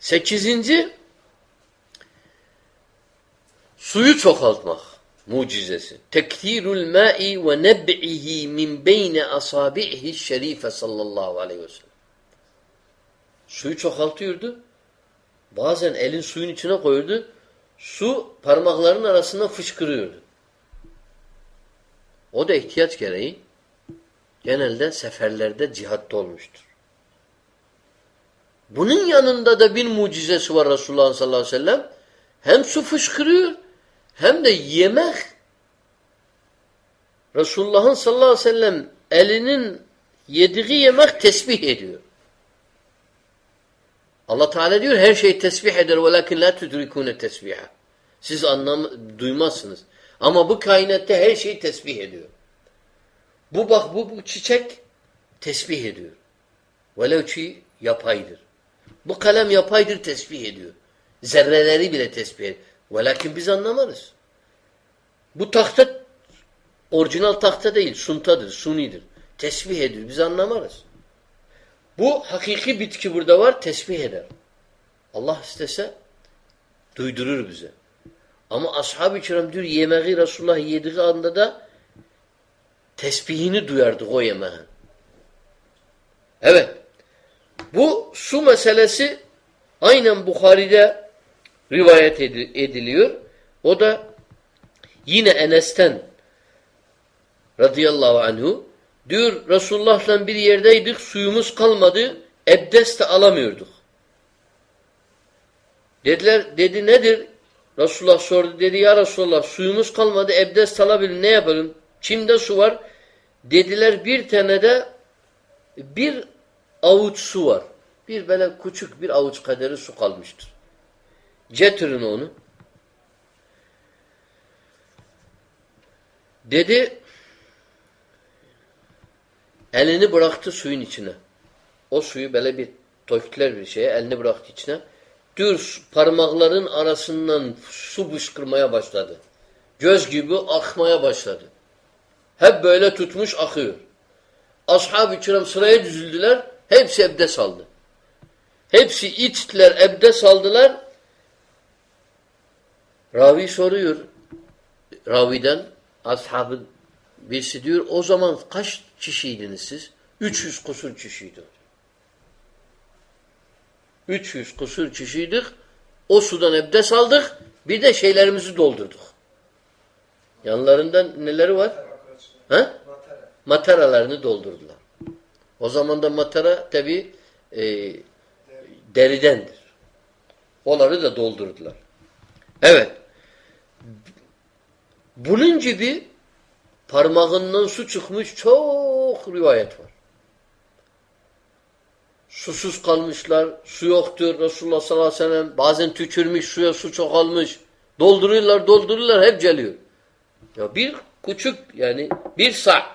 Sekizinci suyu çoğaltmak mucizesi. Tekthirul ma'i ve neb'ihi min beyne asabi'ihi şerife sallallahu aleyhi ve sellem. Suyu çoğaltıyordu. Bazen elin suyun içine koyuyordu. Su parmakların arasında fışkırıyordu. O da ihtiyaç gereği genelde seferlerde cihatta olmuştur. Bunun yanında da bir mucizesi var Resulullah sallallahu aleyhi ve sellem. Hem su fışkırıyor hem de yemek Resulullah'ın sallallahu aleyhi ve sellem elinin yediği yemek tesbih ediyor. Allah Teala diyor her şey tesbih eder velakin la tudrikune tesbiha. Siz anlam duymazsınız. Ama bu kainatta her şey tesbih ediyor. Bu bak bu, bu çiçek tesbih ediyor. Velev ki yapaydır. Bu kalem yapaydır tesbih ediyor. Zerreleri bile tesbih ediyor. Velakin biz anlamarız. Bu tahta orijinal tahta değil, suntadır, sunidir. Tesbih ediyor. Biz anlamarız. Bu hakiki bitki burada var, tesbih eder. Allah istese duydurur bize. Ama ashab-ı kiram diyor yemeği Resulullah yediği anda da tesbihini duyardık o yemeğin. Evet. Bu su meselesi aynen Bukhari'de rivayet ediliyor. O da yine Enes'ten radıyallahu anhu diyor Resulullah'la bir yerdeydik suyumuz kalmadı ebdest de alamıyorduk. Dediler dedi nedir? Resulullah sordu dedi ya Resulullah suyumuz kalmadı ebdest alabilir ne yapalım? Çimde su var. Dediler bir tane de bir avuç su var. Bir böyle küçük bir avuç kaderi su kalmıştır. Getirin onu. Dedi elini bıraktı suyun içine. O suyu böyle bir tökler bir şeye elini bıraktı içine. Dür parmakların arasından su bışkırmaya başladı. Göz gibi akmaya başladı. Hep böyle tutmuş akıyor. Ashab-ı kiram sıraya düzüldüler. Hepsi ebde saldı. Hepsi içtiler, ebde saldılar. Ravi soruyor. Raviden ashabın birisi diyor o zaman kaç kişiydiniz siz? 300 kusur kişiydi. 300 kusur kişiydik. O sudan ebdes aldık. Bir de şeylerimizi doldurduk. Yanlarında neleri var? Ha? Mataralarını doldurdular. O zaman da matara tabi e, deridendir. Onları da doldurdular. Evet. Bunun gibi parmağından su çıkmış çok rivayet var. Susuz kalmışlar, su yoktur. Resulullah sallallahu aleyhi ve sellem bazen tükürmüş, suya su çok almış. Dolduruyorlar, dolduruyorlar, hep geliyor. Ya bir küçük yani bir sa'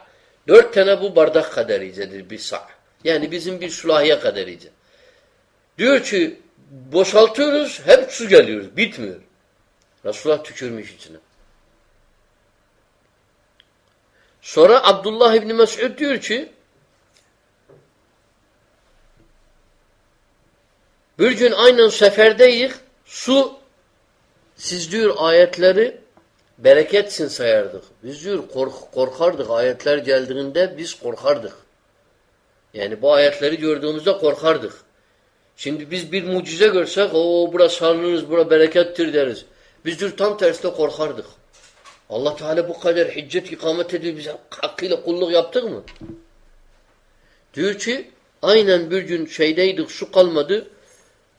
dört tane bu bardak kadar iyicedir bir sa' Yani bizim bir sulahiye kadar iyice. Diyor ki boşaltıyoruz, hep su geliyor, bitmiyor. Resulullah tükürmüş içine. Sonra Abdullah İbni Mesud diyor ki bir gün aynen seferdeyiz su siz diyor ayetleri bereketsin sayardık. Biz diyor kork korkardık ayetler geldiğinde biz korkardık. Yani bu ayetleri gördüğümüzde korkardık. Şimdi biz bir mucize görsek o burası sağlığınız, bura berekettir deriz. Biz diyor tam tersine korkardık. Allah Teala bu kadar hiccet ikamet ediyor. Biz hakkıyla kulluk yaptık mı? Diyor ki aynen bir gün şeydeydik su kalmadı.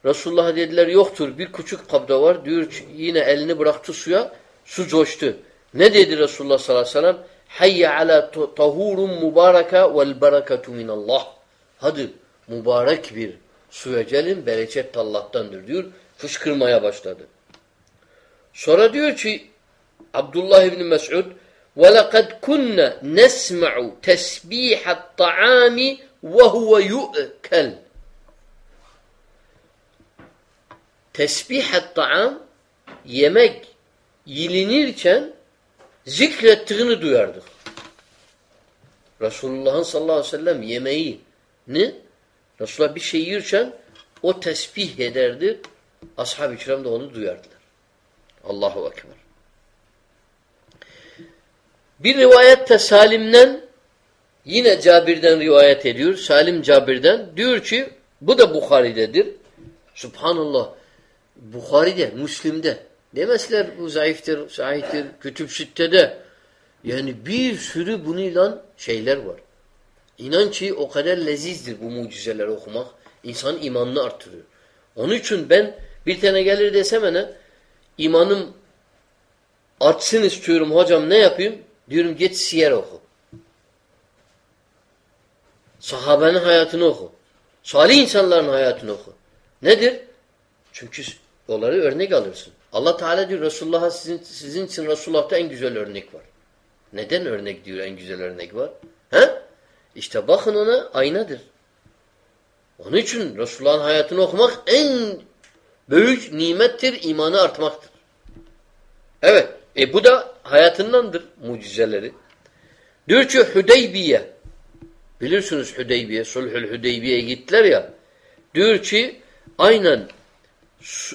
Resulullah'a dediler yoktur. Bir küçük kabda var. Diyor yine elini bıraktı suya. Su coştu. Ne dedi Resulullah sallallahu aleyhi ve sellem? Hayye ala tahurun mübareke vel bereketu minallah. Hadi mübarek bir suya gelin bereket Allah'tandır diyor. Fışkırmaya başladı. Sonra diyor ki Abdullah İbni Mes'ud وَلَقَدْ كُنَّ نَسْمَعُ تَسْبِيحَ الطَّعَامِ وَهُوَ يُؤْكَلْ Tesbih taam yemek yilinirken zikrettiğini duyardık. Resulullah'ın sallallahu aleyhi ve sellem yemeğini Resulullah bir şey yiyirken o tesbih ederdi. Ashab-ı kiram da onu duyardılar. Allahu Ekber. Bir rivayette Salim'den yine Cabir'den rivayet ediyor. Salim Cabir'den diyor ki bu da Bukhari'dedir. Subhanallah. Bukhari'de, Müslim'de. Demezler bu zayıftır, sahihtir, kütüb süttede. Yani bir sürü bununla şeyler var. İnan ki o kadar lezizdir bu mucizeleri okumak. İnsan imanını artırıyor. Onun için ben bir tane gelir desem bana imanım artsın istiyorum hocam ne yapayım? Diyorum git siyer oku. Sahabenin hayatını oku. Salih insanların hayatını oku. Nedir? Çünkü onları örnek alırsın. Allah Teala diyor Resulullah'a sizin, sizin için Resulullah'ta en güzel örnek var. Neden örnek diyor en güzel örnek var? He? İşte bakın ona aynadır. Onun için Resulullah'ın hayatını okumak en büyük nimettir, imanı artmaktır. Evet. E bu da hayatındandır mucizeleri. Diyor ki Hüdeybiye bilirsiniz Hüdeybiye, Sulhül Hüdeybiye'ye gittiler ya diyor ki aynen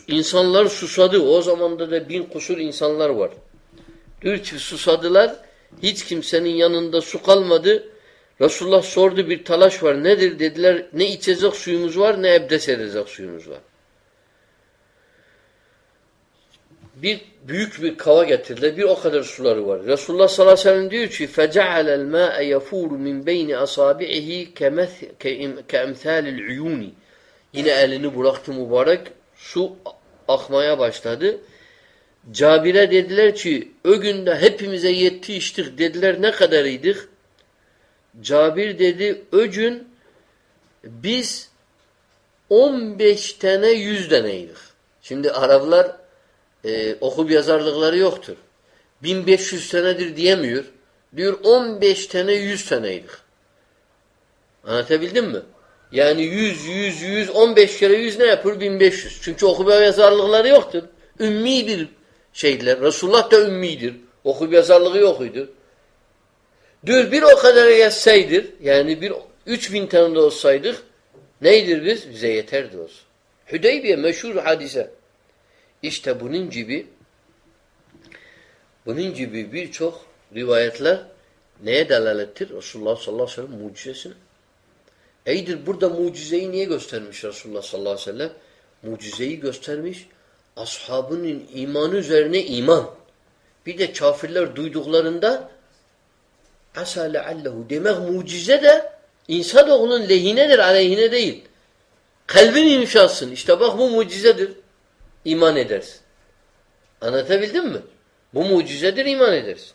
insanlar susadı. O zamanda da bin kusur insanlar var. Diyor ki susadılar. Hiç kimsenin yanında su kalmadı. Resulullah sordu bir talaş var. Nedir dediler. Ne içecek suyumuz var ne ebdes edecek suyumuz var. Bir büyük bir kava getirdiler. Bir o kadar suları var. Resulullah sallallahu aleyhi ve sellem diyor ki فَجَعَلَ الْمَاءَ يَفُورُ مِنْ بَيْنِ أَصَابِعِهِ كَاَمْثَالِ الْعُيُونِ Yine elini bıraktı mübarek. Su akmaya başladı. Cabir'e dediler ki o günde hepimize yetti içtik dediler ne kadarıydık? Cabir dedi o gün biz 15 tane 100 taneydik. Şimdi Araplar e, okub yazarlıkları yoktur. 1500 senedir diyemiyor. Diyor 15 tane 100 taneydik. Anlatabildim mi? Yani 100, 100, 100, 15 kere 100 ne yapar? 1500. Çünkü okuma yazarlıkları yoktur. Ümmi bir şeydiler. Resulullah da ümmidir. Okuma yazarlığı yokuydu. Diyor bir o kadar yazsaydır, yani bir 3000 tane de olsaydık, neydir biz? Bize yeterdi olsun. Hüdeybiye meşhur hadise. İşte bunun gibi bunun gibi birçok rivayetler neye delalettir? Resulullah sallallahu aleyhi ve sellem mucizesine. Eydir burada mucizeyi niye göstermiş Resulullah sallallahu aleyhi ve sellem? Mucizeyi göstermiş. Ashabının imanı üzerine iman. Bir de kafirler duyduklarında asa leallehu demek mucize de insan oğlunun lehinedir, aleyhine değil. Kalbin inşasın. İşte bak bu mucizedir. İman edersin. Anlatabildim mi? Bu mucizedir, iman edersin.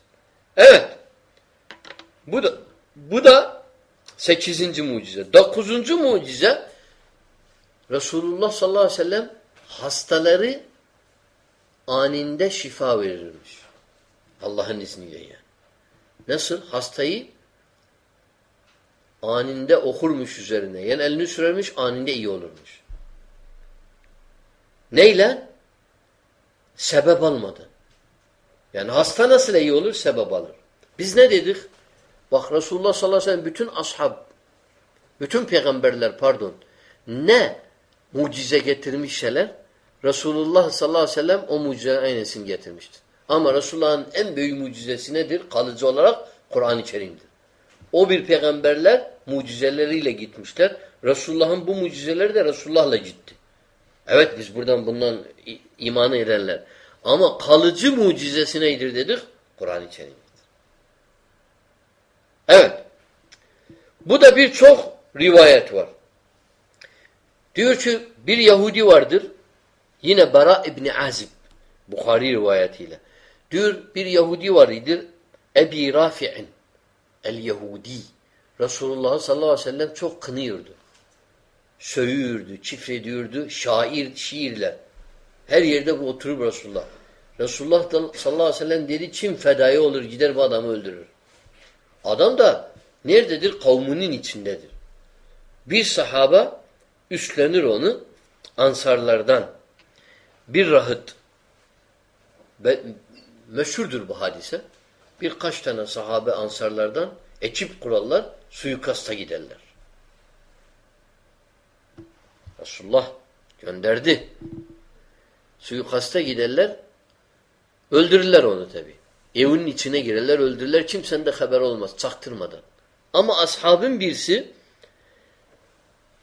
Evet. Bu da bu da Sekizinci mucize. Dokuzuncu mucize Resulullah sallallahu aleyhi ve sellem hastaları aninde şifa verirmiş. Allah'ın izniyle yani. Nasıl? Hastayı aninde okurmuş üzerine. Yani elini sürermiş aninde iyi olurmuş. Neyle? Sebep almadan. Yani hasta nasıl iyi olur? Sebep alır. Biz ne dedik? Bak Resulullah sallallahu aleyhi ve sellem bütün ashab, bütün peygamberler pardon ne mucize getirmişseler Resulullah sallallahu aleyhi ve sellem o mucizenin aynısını getirmiştir. Ama Resulullah'ın en büyük mucizesi nedir? Kalıcı olarak Kur'an-ı Kerim'dir. O bir peygamberler mucizeleriyle gitmişler. Resulullah'ın bu mucizeleri de Resulullah'la gitti. Evet biz buradan bundan iman ederler. Ama kalıcı mucizesi nedir dedik? Kur'an-ı Kerim. Evet. Bu da birçok rivayet var. Diyor ki bir Yahudi vardır. Yine Bara İbni Azib. Bukhari rivayetiyle. Diyor bir Yahudi var idir. Ebi Rafi'in. El Yahudi. Resulullah sallallahu aleyhi ve sellem çok kınıyordu. Sövüyordu, çifrediyordu. Şair, şiirle. Her yerde bu oturur Resulullah. Resulullah da sallallahu aleyhi ve sellem dedi kim fedai olur gider bu adamı öldürür. Adam da nerededir? Kavminin içindedir. Bir sahaba üstlenir onu ansarlardan. Bir rahıt meşhurdur bu hadise. Birkaç tane sahabe ansarlardan ekip kurallar suikasta giderler. Resulullah gönderdi. Suikasta giderler. Öldürürler onu tabi. Evinin içine girerler, öldürürler. Kimsenin de haber olmaz, çaktırmadan. Ama ashabın birisi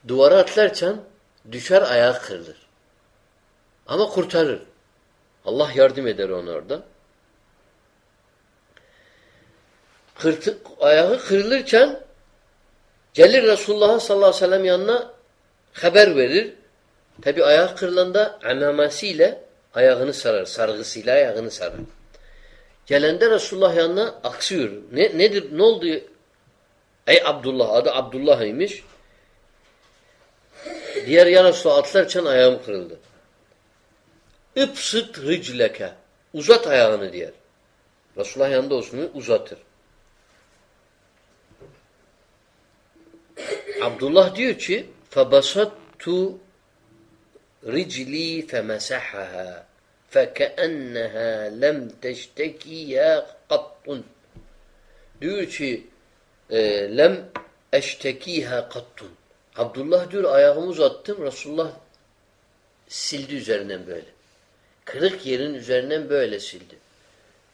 duvara atlarken düşer ayağı kırılır. Ama kurtarır. Allah yardım eder onu orada. Kırtı, ayağı kırılırken gelir Resulullah sallallahu aleyhi ve sellem yanına haber verir. Tabi ayağı kırılanda amamesiyle ayağını sarar. Sargısıyla ayağını sarar. Gelende Resulullah yanına aksıyor. Ne, nedir? Ne oldu? Ey Abdullah. Adı Abdullah'ymış. Diğer ya Resulullah atlarken ayağım kırıldı. İpsıt ricleke. Uzat ayağını diyer. Resulullah yanında olsun uzatır. Abdullah diyor ki فَبَسَطْتُ رِجْلِي فَمَسَحَهَا فَكَأَنَّهَا لَمْ تَشْتَكِيَا قَطٌّ Diyor ki e, lem eştekiha kattun. Abdullah diyor ayağımı uzattım. Resulullah sildi üzerinden böyle. Kırık yerin üzerinden böyle sildi.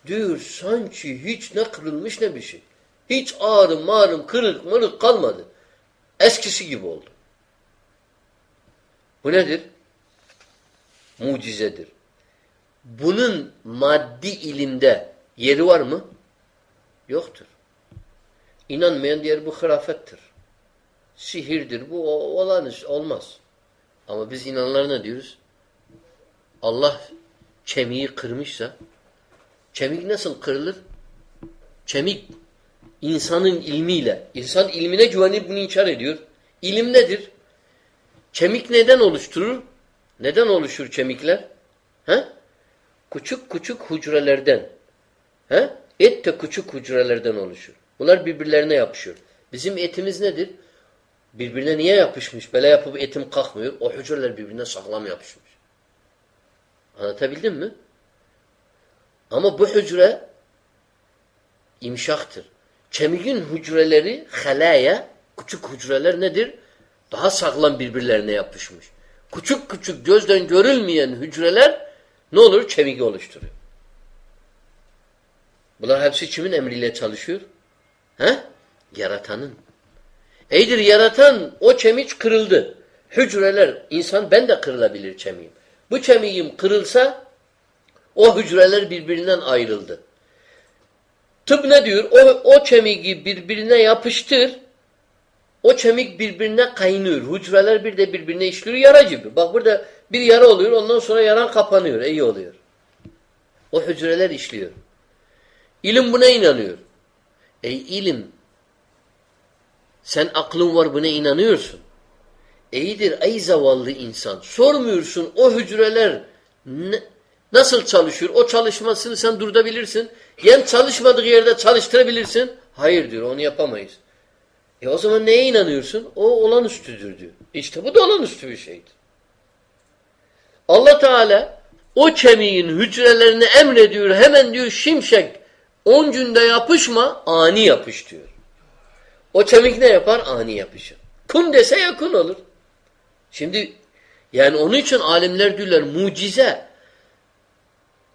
Diyor sanki hiç ne kırılmış ne bir şey. Hiç ağrım mağrım kırık mırık kalmadı. Eskisi gibi oldu. Bu nedir? Mucizedir. Bunun maddi ilimde yeri var mı? Yoktur. İnanmayan diğer bu hırafettir. Sihirdir. Bu olan olmaz. Ama biz inananlar ne diyoruz? Allah kemiği kırmışsa kemik nasıl kırılır? Kemik insanın ilmiyle, insan ilmine güvenip bunu inkar ediyor. İlim nedir? Kemik neden oluşturur? Neden oluşur kemikler? He? Küçük küçük hücrelerden. He? Et de küçük hücrelerden oluşur. Bunlar birbirlerine yapışıyor. Bizim etimiz nedir? Birbirine niye yapışmış? Böyle yapıp etim kalkmıyor. O hücreler birbirine sağlam yapışmış. Anlatabildim mi? Ama bu hücre imşaktır. Kemiğin hücreleri halaya, küçük hücreler nedir? Daha sağlam birbirlerine yapışmış. Küçük küçük gözden görülmeyen hücreler ne olur? Kemiği oluşturuyor. Bunlar hepsi kimin emriyle çalışıyor? He? Yaratanın. Eydir yaratan o kemik kırıldı. Hücreler, insan ben de kırılabilir kemiğim. Bu kemiğim kırılsa o hücreler birbirinden ayrıldı. Tıp ne diyor? O, o kemiği birbirine yapıştır. O kemik birbirine kaynıyor. Hücreler bir de birbirine işliyor yara gibi. Bak burada bir yara oluyor ondan sonra yaran kapanıyor. İyi oluyor. O hücreler işliyor. İlim buna inanıyor. Ey ilim sen aklın var buna inanıyorsun. İyidir ey zavallı insan. Sormuyorsun o hücreler ne, nasıl çalışıyor? O çalışmasını sen durdabilirsin. Yen çalışmadığı yerde çalıştırabilirsin. Hayır diyor onu yapamayız. E o zaman neye inanıyorsun? O olan üstüdür diyor. İşte bu da olan üstü bir şeydir. Allah Teala o kemiğin hücrelerini emrediyor. Hemen diyor şimşek on günde yapışma ani yapış diyor. O kemik ne yapar? Ani yapışır. Kun dese yakın olur. Şimdi yani onun için alimler diyorlar mucize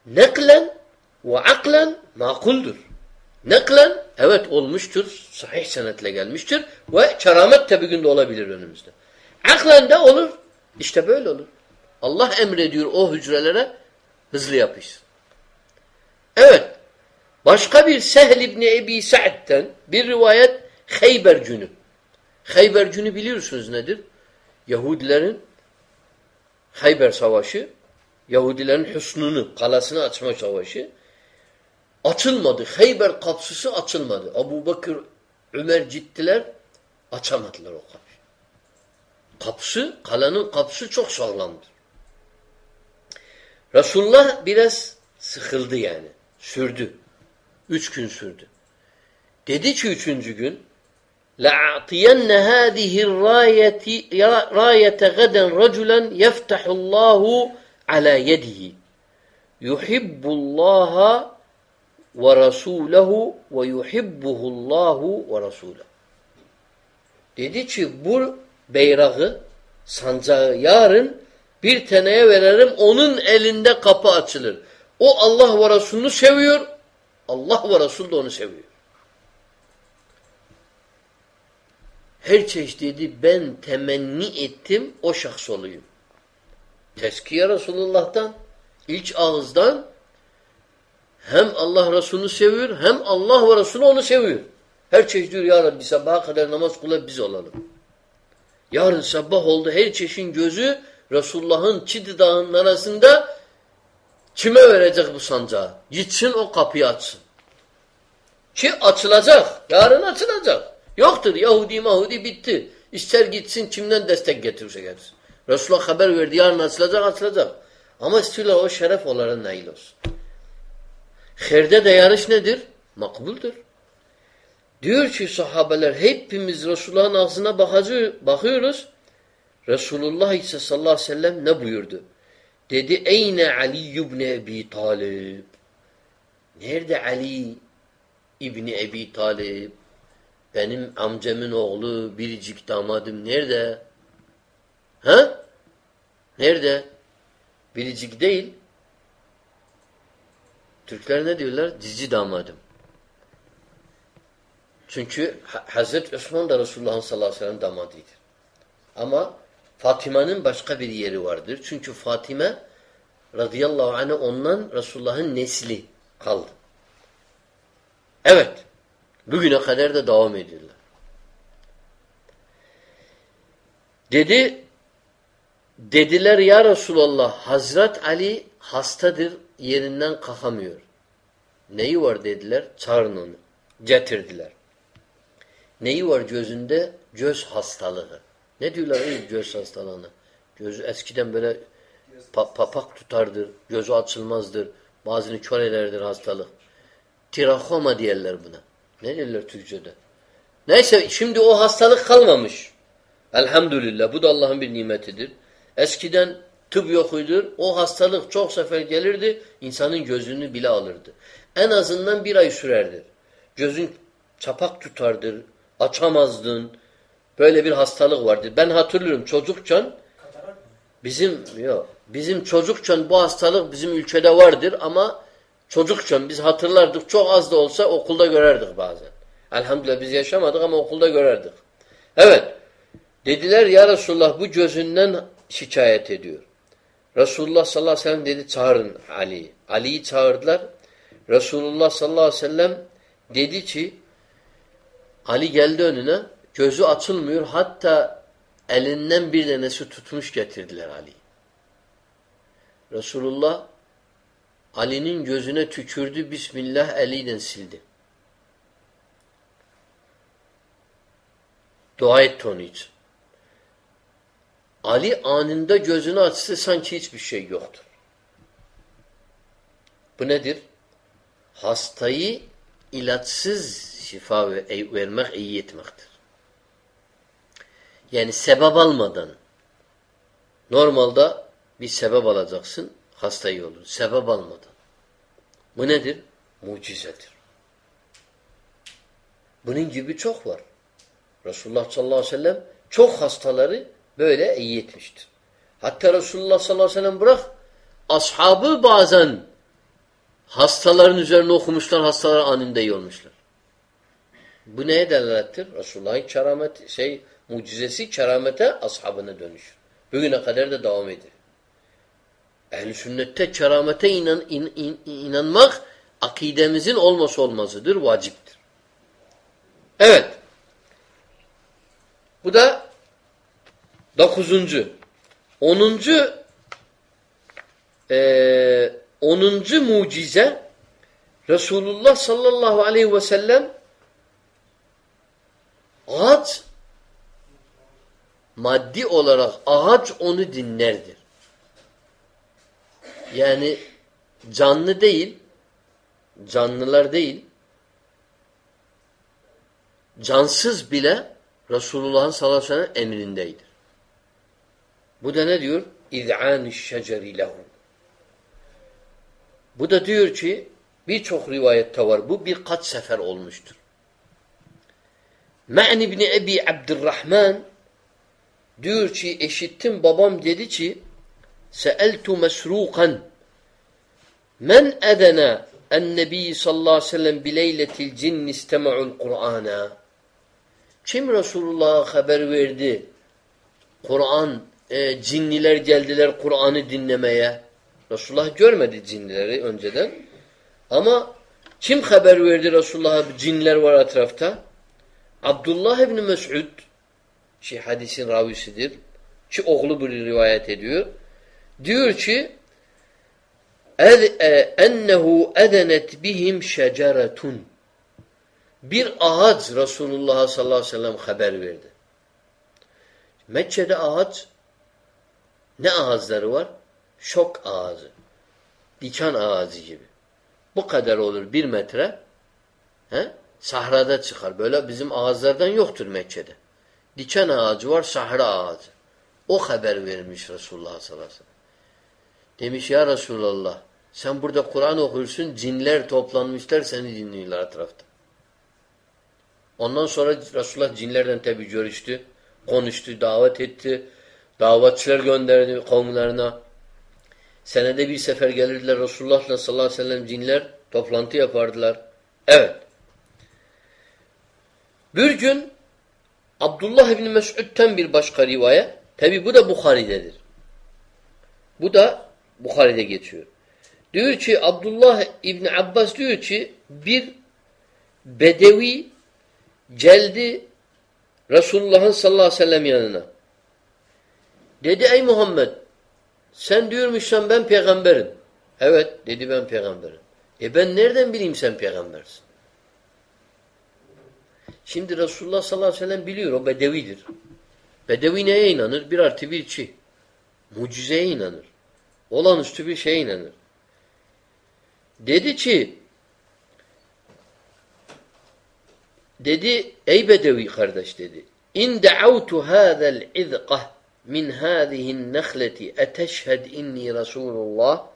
neklen ve aklen makuldur. Neklen evet olmuştur. Sahih senetle gelmiştir. Ve keramet tabi günde olabilir önümüzde. Aklen de olur. İşte böyle olur. Allah emrediyor o hücrelere hızlı yapışsın. Evet. Başka bir Sehl İbni Ebi Sa'd'den bir rivayet Kheyber günü. Kheyber günü biliyorsunuz nedir? Yahudilerin Hayber Savaşı Yahudilerin hüsnünü, kalasını açma savaşı açılmadı. Hayber kapısı açılmadı. Abu Bakır, Ömer gittiler açamadılar o kapıyı. Kapısı, kalanın kapısı çok sağlamdır. Resulullah biraz sıkıldı yani. Sürdü. Üç gün sürdü. Dedi ki üçüncü gün لَاَعْطِيَنَّ هَذِهِ الرَّايَةَ غَدًا رَجُلًا يَفْتَحُ اللّٰهُ عَلَى يَدِهِ يُحِبُّ اللّٰهَ وَرَسُولَهُ وَيُحِبُّهُ اللّٰهُ وَرَسُولَهُ Dedi ki bu beyrağı, sancağı yarın bir teneye veririm, onun elinde kapı açılır. O Allah ve Resulünü seviyor, Allah ve Resul de onu seviyor. Her çeşit dedi ben temenni ettim o şahs olayım. Teskiye Resulullah'tan, ilk ağızdan hem Allah Resulü'nü seviyor hem Allah ve Resulü onu seviyor. Her çeşit diyor ya Rabbi sabaha kadar namaz kıla biz olalım. Yarın sabah oldu her çeşin gözü Resulullah'ın Çidi Dağı'nın arasında kime verecek bu sancağı? Gitsin o kapıyı açsın. Ki açılacak. Yarın açılacak. Yoktur. Yahudi Mahudi bitti. İster gitsin kimden destek getirirse gelsin. Resulullah haber verdi. Yarın açılacak açılacak. Ama istiyorlar o şeref onlara nail olsun. Herde de yarış nedir? Makbuldür. Diyor ki sahabeler hepimiz Resulullah'ın ağzına bakıyoruz. Resulullah ise sallallahu aleyhi ve sellem ne buyurdu? Dedi eyne Ali ibn Ebi Talib. Nerede Ali İbni Ebi Talib? Benim amcamın oğlu, biricik damadım nerede? Ha? Nerede? Biricik değil. Türkler ne diyorlar? Cici damadım. Çünkü Hazreti Osman da Resulullah'ın sallallahu aleyhi ve sellem damadıydı. Ama Fatıma'nın başka bir yeri vardır. Çünkü Fatime radıyallahu anh ondan Resulullah'ın nesli kaldı. Evet. Bugüne kadar da devam ediyorlar. Dedi dediler ya Resulallah Hazret Ali hastadır yerinden kalkamıyor. Neyi var dediler? Çağırın onu. Getirdiler. Neyi var gözünde? Göz hastalığı. Ne diyorlar ey göz hastalığına? Gözü eskiden böyle pa papak tutardır, gözü açılmazdır, bazını kör ederdir hastalık. Tirakoma diyorlar buna. Ne diyorlar Türkçe'de? Neyse şimdi o hastalık kalmamış. Elhamdülillah. Bu da Allah'ın bir nimetidir. Eskiden tıp yokuydur. O hastalık çok sefer gelirdi. insanın gözünü bile alırdı. En azından bir ay sürerdi. Gözün çapak tutardır. Açamazdın. Böyle bir hastalık vardı. Ben hatırlıyorum çocukken bizim yok bizim çocukken bu hastalık bizim ülkede vardır ama çocukken biz hatırlardık çok az da olsa okulda görerdik bazen. Elhamdülillah biz yaşamadık ama okulda görerdik. Evet. Dediler ya Resulullah bu gözünden şikayet ediyor. Resulullah sallallahu aleyhi ve sellem dedi çağırın Ali'yi. Ali'yi çağırdılar. Resulullah sallallahu aleyhi ve sellem dedi ki Ali geldi önüne gözü açılmıyor hatta elinden bir denesi tutmuş getirdiler Ali. Resulullah Ali'nin gözüne tükürdü Bismillah eliyle sildi. Dua etti onun için. Ali anında gözünü açsa sanki hiçbir şey yoktur. Bu nedir? Hastayı ilaçsız şifa vermek, iyi etmektir. Yani sebep almadan normalde bir sebep alacaksın hasta iyi olur. Sebep almadan. Bu nedir? Mucizedir. Bunun gibi çok var. Resulullah sallallahu aleyhi ve sellem çok hastaları böyle iyi etmiştir. Hatta Resulullah sallallahu aleyhi ve sellem bırak ashabı bazen hastaların üzerine okumuşlar, hastalar anında iyi olmuşlar. Bu neye delalettir? Resulullah'ın keramet, şey, mucizesi keramete ashabına dönüşür. Bugüne kadar da devam ediyor. Ehl-i sünnette keramete inan, in, in, inanmak akidemizin olması olmazıdır, vaciptir. Evet. Bu da dokuzuncu. Onuncu e, 10. mucize Resulullah sallallahu aleyhi ve sellem ağaç maddi olarak ağaç onu dinlerdir. Yani canlı değil, canlılar değil, cansız bile Resulullah'ın sallallahu aleyhi ve sellem emrindeydir. Bu da ne diyor? اِذْعَانِ الشَّجَرِ لَهُمْ Bu da diyor ki birçok rivayette var. Bu birkaç sefer olmuştur. Me'n İbni Ebi Abdurrahman diyor ki eşittim babam dedi ki Seeltu mesrukan men edena en nebi sallallahu aleyhi ve sellem bileyletil cin istema'ul Kur'an'a kim Resulullah'a haber verdi? Kur'an, e, cinniler geldiler Kur'an'ı dinlemeye. Resulullah görmedi cinnileri önceden. Ama kim haber verdi Resulullah'a cinler var etrafta? Abdullah İbni Mes'ud ki hadisin ravisidir. Ki oğlu bir rivayet ediyor. Diyor ki e, ennehu edenet bihim şeceretun bir ağaç Resulullah sallallahu aleyhi ve sellem haber verdi. Mekke'de ağaç ne ağaçları var? Şok ağacı. Diken ağacı gibi. Bu kadar olur bir metre. He? Sahrada çıkar. Böyle bizim ağaçlardan yoktur Mekke'de. Diken ağacı var, sahra ağacı. O haber vermiş Resulullah sallallahu aleyhi ve sellem. Demiş ya Resulallah sen burada Kur'an okursun cinler toplanmışlar seni dinliyorlar etrafta. Ondan sonra Resulullah cinlerden tabi görüştü. Konuştu, davet etti. Davetçiler gönderdi kavimlerine. Senede bir sefer gelirdiler Resulullah sallallahu aleyhi ve sellem cinler toplantı yapardılar. Evet. Bir gün Abdullah İbni Mesud'ten bir başka rivayet. Tabi bu da Bukhari'dedir. Bu da Bukhari'de geçiyor. Diyor ki Abdullah İbni Abbas diyor ki bir bedevi geldi Resulullah'ın sallallahu aleyhi ve sellem yanına. Dedi ey Muhammed sen diyormuşsan ben peygamberim. Evet dedi ben peygamberim. E ben nereden bileyim sen peygambersin? Şimdi Resulullah sallallahu aleyhi ve sellem biliyor o bedevidir. Bedevi neye inanır? Bir artı bir çi. Mucizeye inanır. Olağanüstü bir şeye inanır. Dedi ki Dedi ey Bedevi kardeş dedi. İn da'avtu hâzel izqah min hâzihin nehleti eteşhed inni Resulullah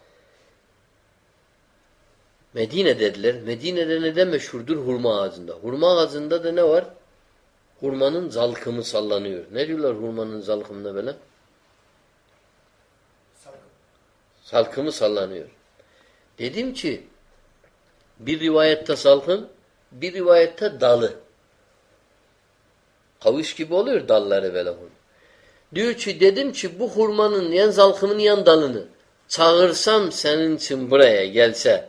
Medine dediler. Medine'de neden meşhurdur? Hurma ağacında. Hurma ağacında da ne var? Hurmanın zalkımı sallanıyor. Ne diyorlar hurmanın zalkımına böyle? Salkımı sallanıyor. Dedim ki bir rivayette salkım bir rivayette dalı. Kavuş gibi oluyor dalları böyle. Diyor ki dedim ki bu hurmanın yan zalkımın yan dalını çağırsam senin için buraya gelse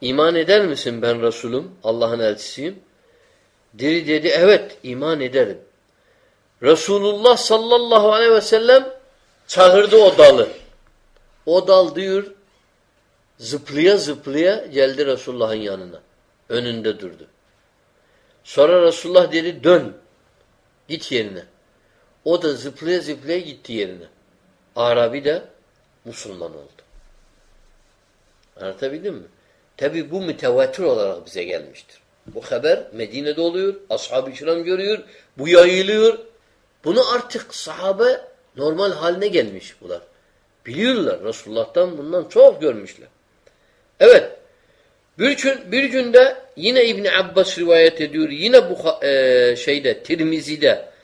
iman eder misin ben Resulüm Allah'ın elçisiyim? Diri dedi evet iman ederim. Resulullah sallallahu aleyhi ve sellem çağırdı o dalı. O dal diyor zıplaya zıplaya geldi Resulullah'ın yanına. Önünde durdu. Sonra Resulullah dedi dön. Git yerine. O da zıplaya zıplaya gitti yerine. Arabi de Müslüman oldu. Anlatabildim mi? Tabi bu mütevatir olarak bize gelmiştir. Bu haber Medine'de oluyor. Ashab-ı kiram görüyor. Bu yayılıyor. Bunu artık sahabe normal haline gelmiş bunlar. Biliyorlar. Resulullah'tan bundan çok görmüşler. Evet. Bir, gün, bir günde yine İbn Abbas rivayet ediyor. Yine bu e, şeyde Tirmizi'de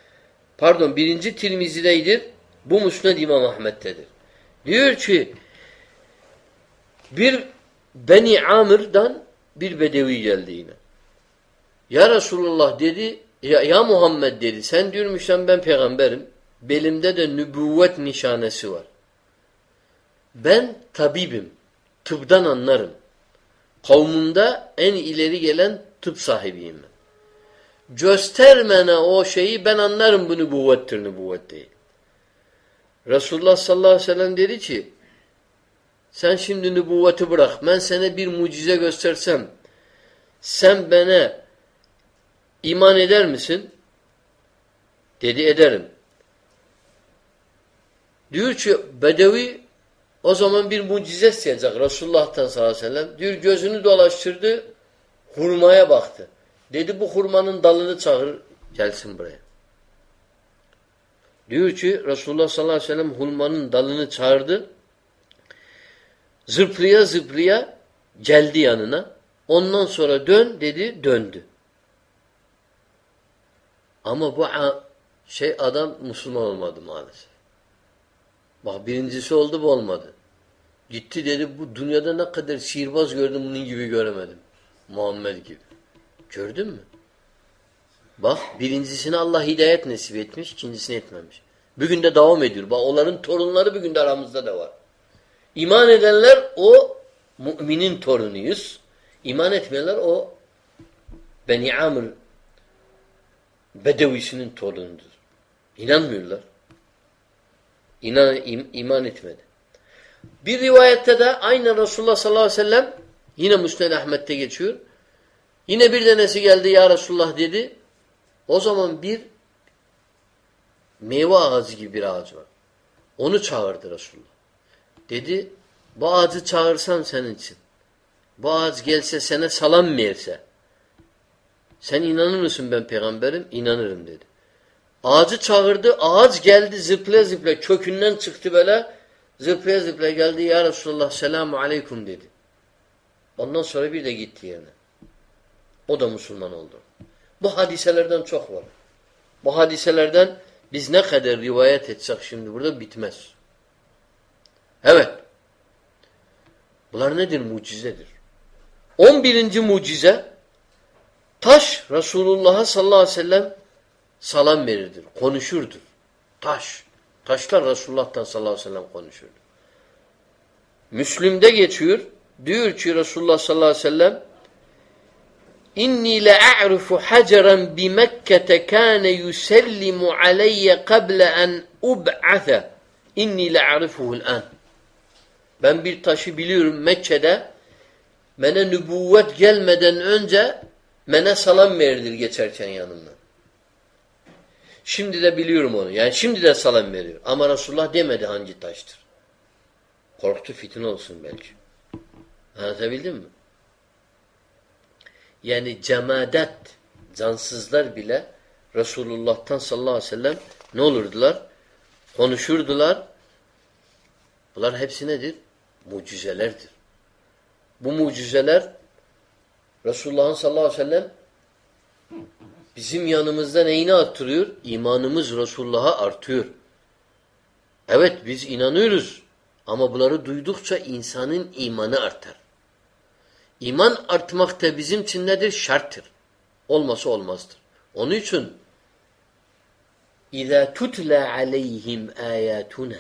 pardon birinci Tirmizi'deydir. Bu Müsned İmam Ahmet'tedir. Diyor ki bir Beni Amir'dan bir bedevi geldi yine. Ya Resulullah dedi ya, ya Muhammed dedi sen diyormuşsan ben peygamberim. Belimde de nübüvvet nişanesi var. Ben tabibim. Tıbdan anlarım. Kavmumda en ileri gelen tıp sahibiyim ben. Göstermene o şeyi ben anlarım bu nübüvvettir nübüvvet değil. Resulullah sallallahu aleyhi ve sellem dedi ki sen şimdi nübüvveti bırak. Ben sana bir mucize göstersem sen bana iman eder misin? Dedi ederim. Diyor ki Bedevi o zaman bir mucize isteyecek Resulullah'tan sallallahu aleyhi ve sellem. Diyor gözünü dolaştırdı hurmaya baktı. Dedi bu hurmanın dalını çağır gelsin buraya. Diyor ki Resulullah sallallahu aleyhi ve sellem hurmanın dalını çağırdı. Zıplaya zıplaya geldi yanına. Ondan sonra dön dedi döndü. Ama bu şey adam Müslüman olmadı maalesef. Bak birincisi oldu bu olmadı. Gitti dedi bu dünyada ne kadar sihirbaz gördüm bunun gibi göremedim. Muhammed gibi. Gördün mü? Bak birincisine Allah hidayet nasip etmiş, ikincisini etmemiş. Bugün de devam ediyor. Bak onların torunları bugün de aramızda da var. İman edenler o müminin torunuyuz. İman etmeyenler o Beni Amr Bedevisinin torunudur. İnanmıyorlar. İnan, im, iman etmedi. Bir rivayette de aynı Resulullah sallallahu aleyhi ve sellem yine Müsned Ahmet'te geçiyor. Yine bir denesi geldi ya Resulullah dedi. O zaman bir meyve ağacı gibi bir ağaç var. Onu çağırdı Resulullah. Dedi bu ağacı çağırsam senin için. Bu ağaç gelse sana salam verse. Sen inanır mısın ben peygamberim? İnanırım dedi. Ağacı çağırdı. Ağaç geldi zıpla zıpla kökünden çıktı böyle. Zıplaya zıplaya geldi. Ya Resulullah selamu aleyküm dedi. Ondan sonra bir de gitti yerine. O da Müslüman oldu. Bu hadiselerden çok var. Bu hadiselerden biz ne kadar rivayet etsek şimdi burada bitmez. Evet. Bunlar nedir? Mucizedir. On birinci mucize taş Resulullah'a sallallahu aleyhi ve sellem salam verirdir. Konuşurdur. Taş. Taşlar Resulullah'tan sallallahu aleyhi ve sellem konuşurdu. Müslüm'de geçiyor. Diyor ki Resulullah sallallahu aleyhi ve sellem İnni le'a'rifu haceran bi Mekke'te kâne yusellimu aleyye kable en ub'athe. İnni le'arifuhu'l an. Ben bir taşı biliyorum Mekke'de mene nübüvvet gelmeden önce mene salam verilir geçerken yanımdan. Şimdi de biliyorum onu. Yani şimdi de salam veriyor. Ama Resulullah demedi hangi taştır. Korktu fitne olsun belki. Anlatabildim mi? Yani cemadet, cansızlar bile Resulullah'tan sallallahu aleyhi ve sellem ne olurdular? Konuşurdular. Bunlar hepsi nedir? Mucizelerdir. Bu mucizeler Resulullah'ın sallallahu aleyhi ve sellem bizim yanımızda neyini artırıyor? İmanımız Resulullah'a artıyor. Evet biz inanıyoruz. Ama bunları duydukça insanın imanı artar. İman artmak da bizim için nedir? Şarttır. Olması olmazdır. Onun için İza tutla aleyhim ayatuna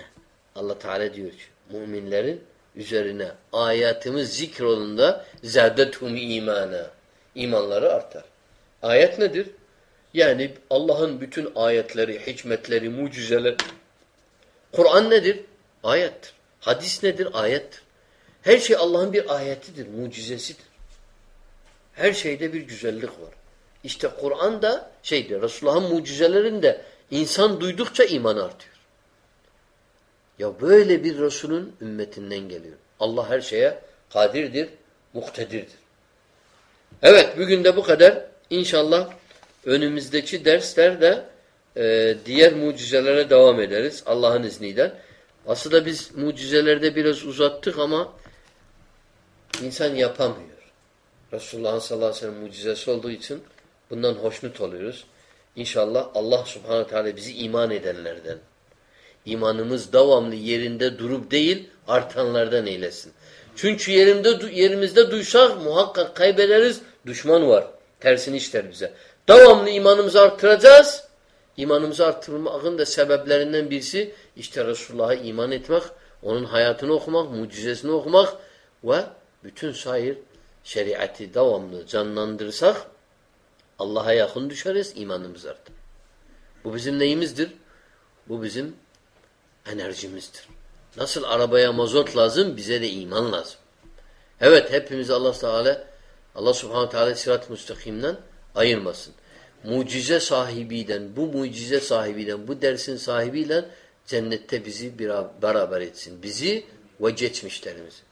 Allah Teala diyor ki müminlerin üzerine ayetimiz zikrolunda zâdetum imana. İmanları artar. Ayet nedir? Yani Allah'ın bütün ayetleri, hikmetleri, mucizeler. Kur'an nedir? Ayettir. Hadis nedir? Ayettir. Her şey Allah'ın bir ayetidir, mucizesidir. Her şeyde bir güzellik var. İşte Kur'an da şeydir, Resulullah'ın mucizelerinde insan duydukça iman artıyor. Ya böyle bir Resulün ümmetinden geliyor. Allah her şeye kadirdir, muktedirdir. Evet, bugün de bu kadar. İnşallah önümüzdeki derslerde e, diğer mucizelere devam ederiz Allah'ın izniyle. Aslında biz mucizelerde biraz uzattık ama insan yapamıyor. Resulullah'ın sallallahu aleyhi ve sellem mucizesi olduğu için bundan hoşnut oluyoruz. İnşallah Allah subhanahu teala bizi iman edenlerden, imanımız devamlı yerinde durup değil artanlardan eylesin. Çünkü yerinde, yerimizde duysak muhakkak kaybederiz. Düşman var. Tersini işler bize. Devamlı imanımızı arttıracağız. İmanımızı arttırmanın da sebeplerinden birisi işte Resulullah'a iman etmek, onun hayatını okumak, mucizesini okumak ve bütün sair şeriatı devamlı canlandırırsak Allah'a yakın düşeriz, imanımız artar. Bu bizim neyimizdir? Bu bizim enerjimizdir. Nasıl arabaya mazot lazım, bize de iman lazım. Evet hepimiz Allah Teala Allah Subhanahu Teala sırat-ı müstakimden ayırmasın. Mucize sahibiden, bu mucize sahibiyle, bu dersin sahibiyle cennette bizi beraber etsin. Bizi ve geçmişlerimizi.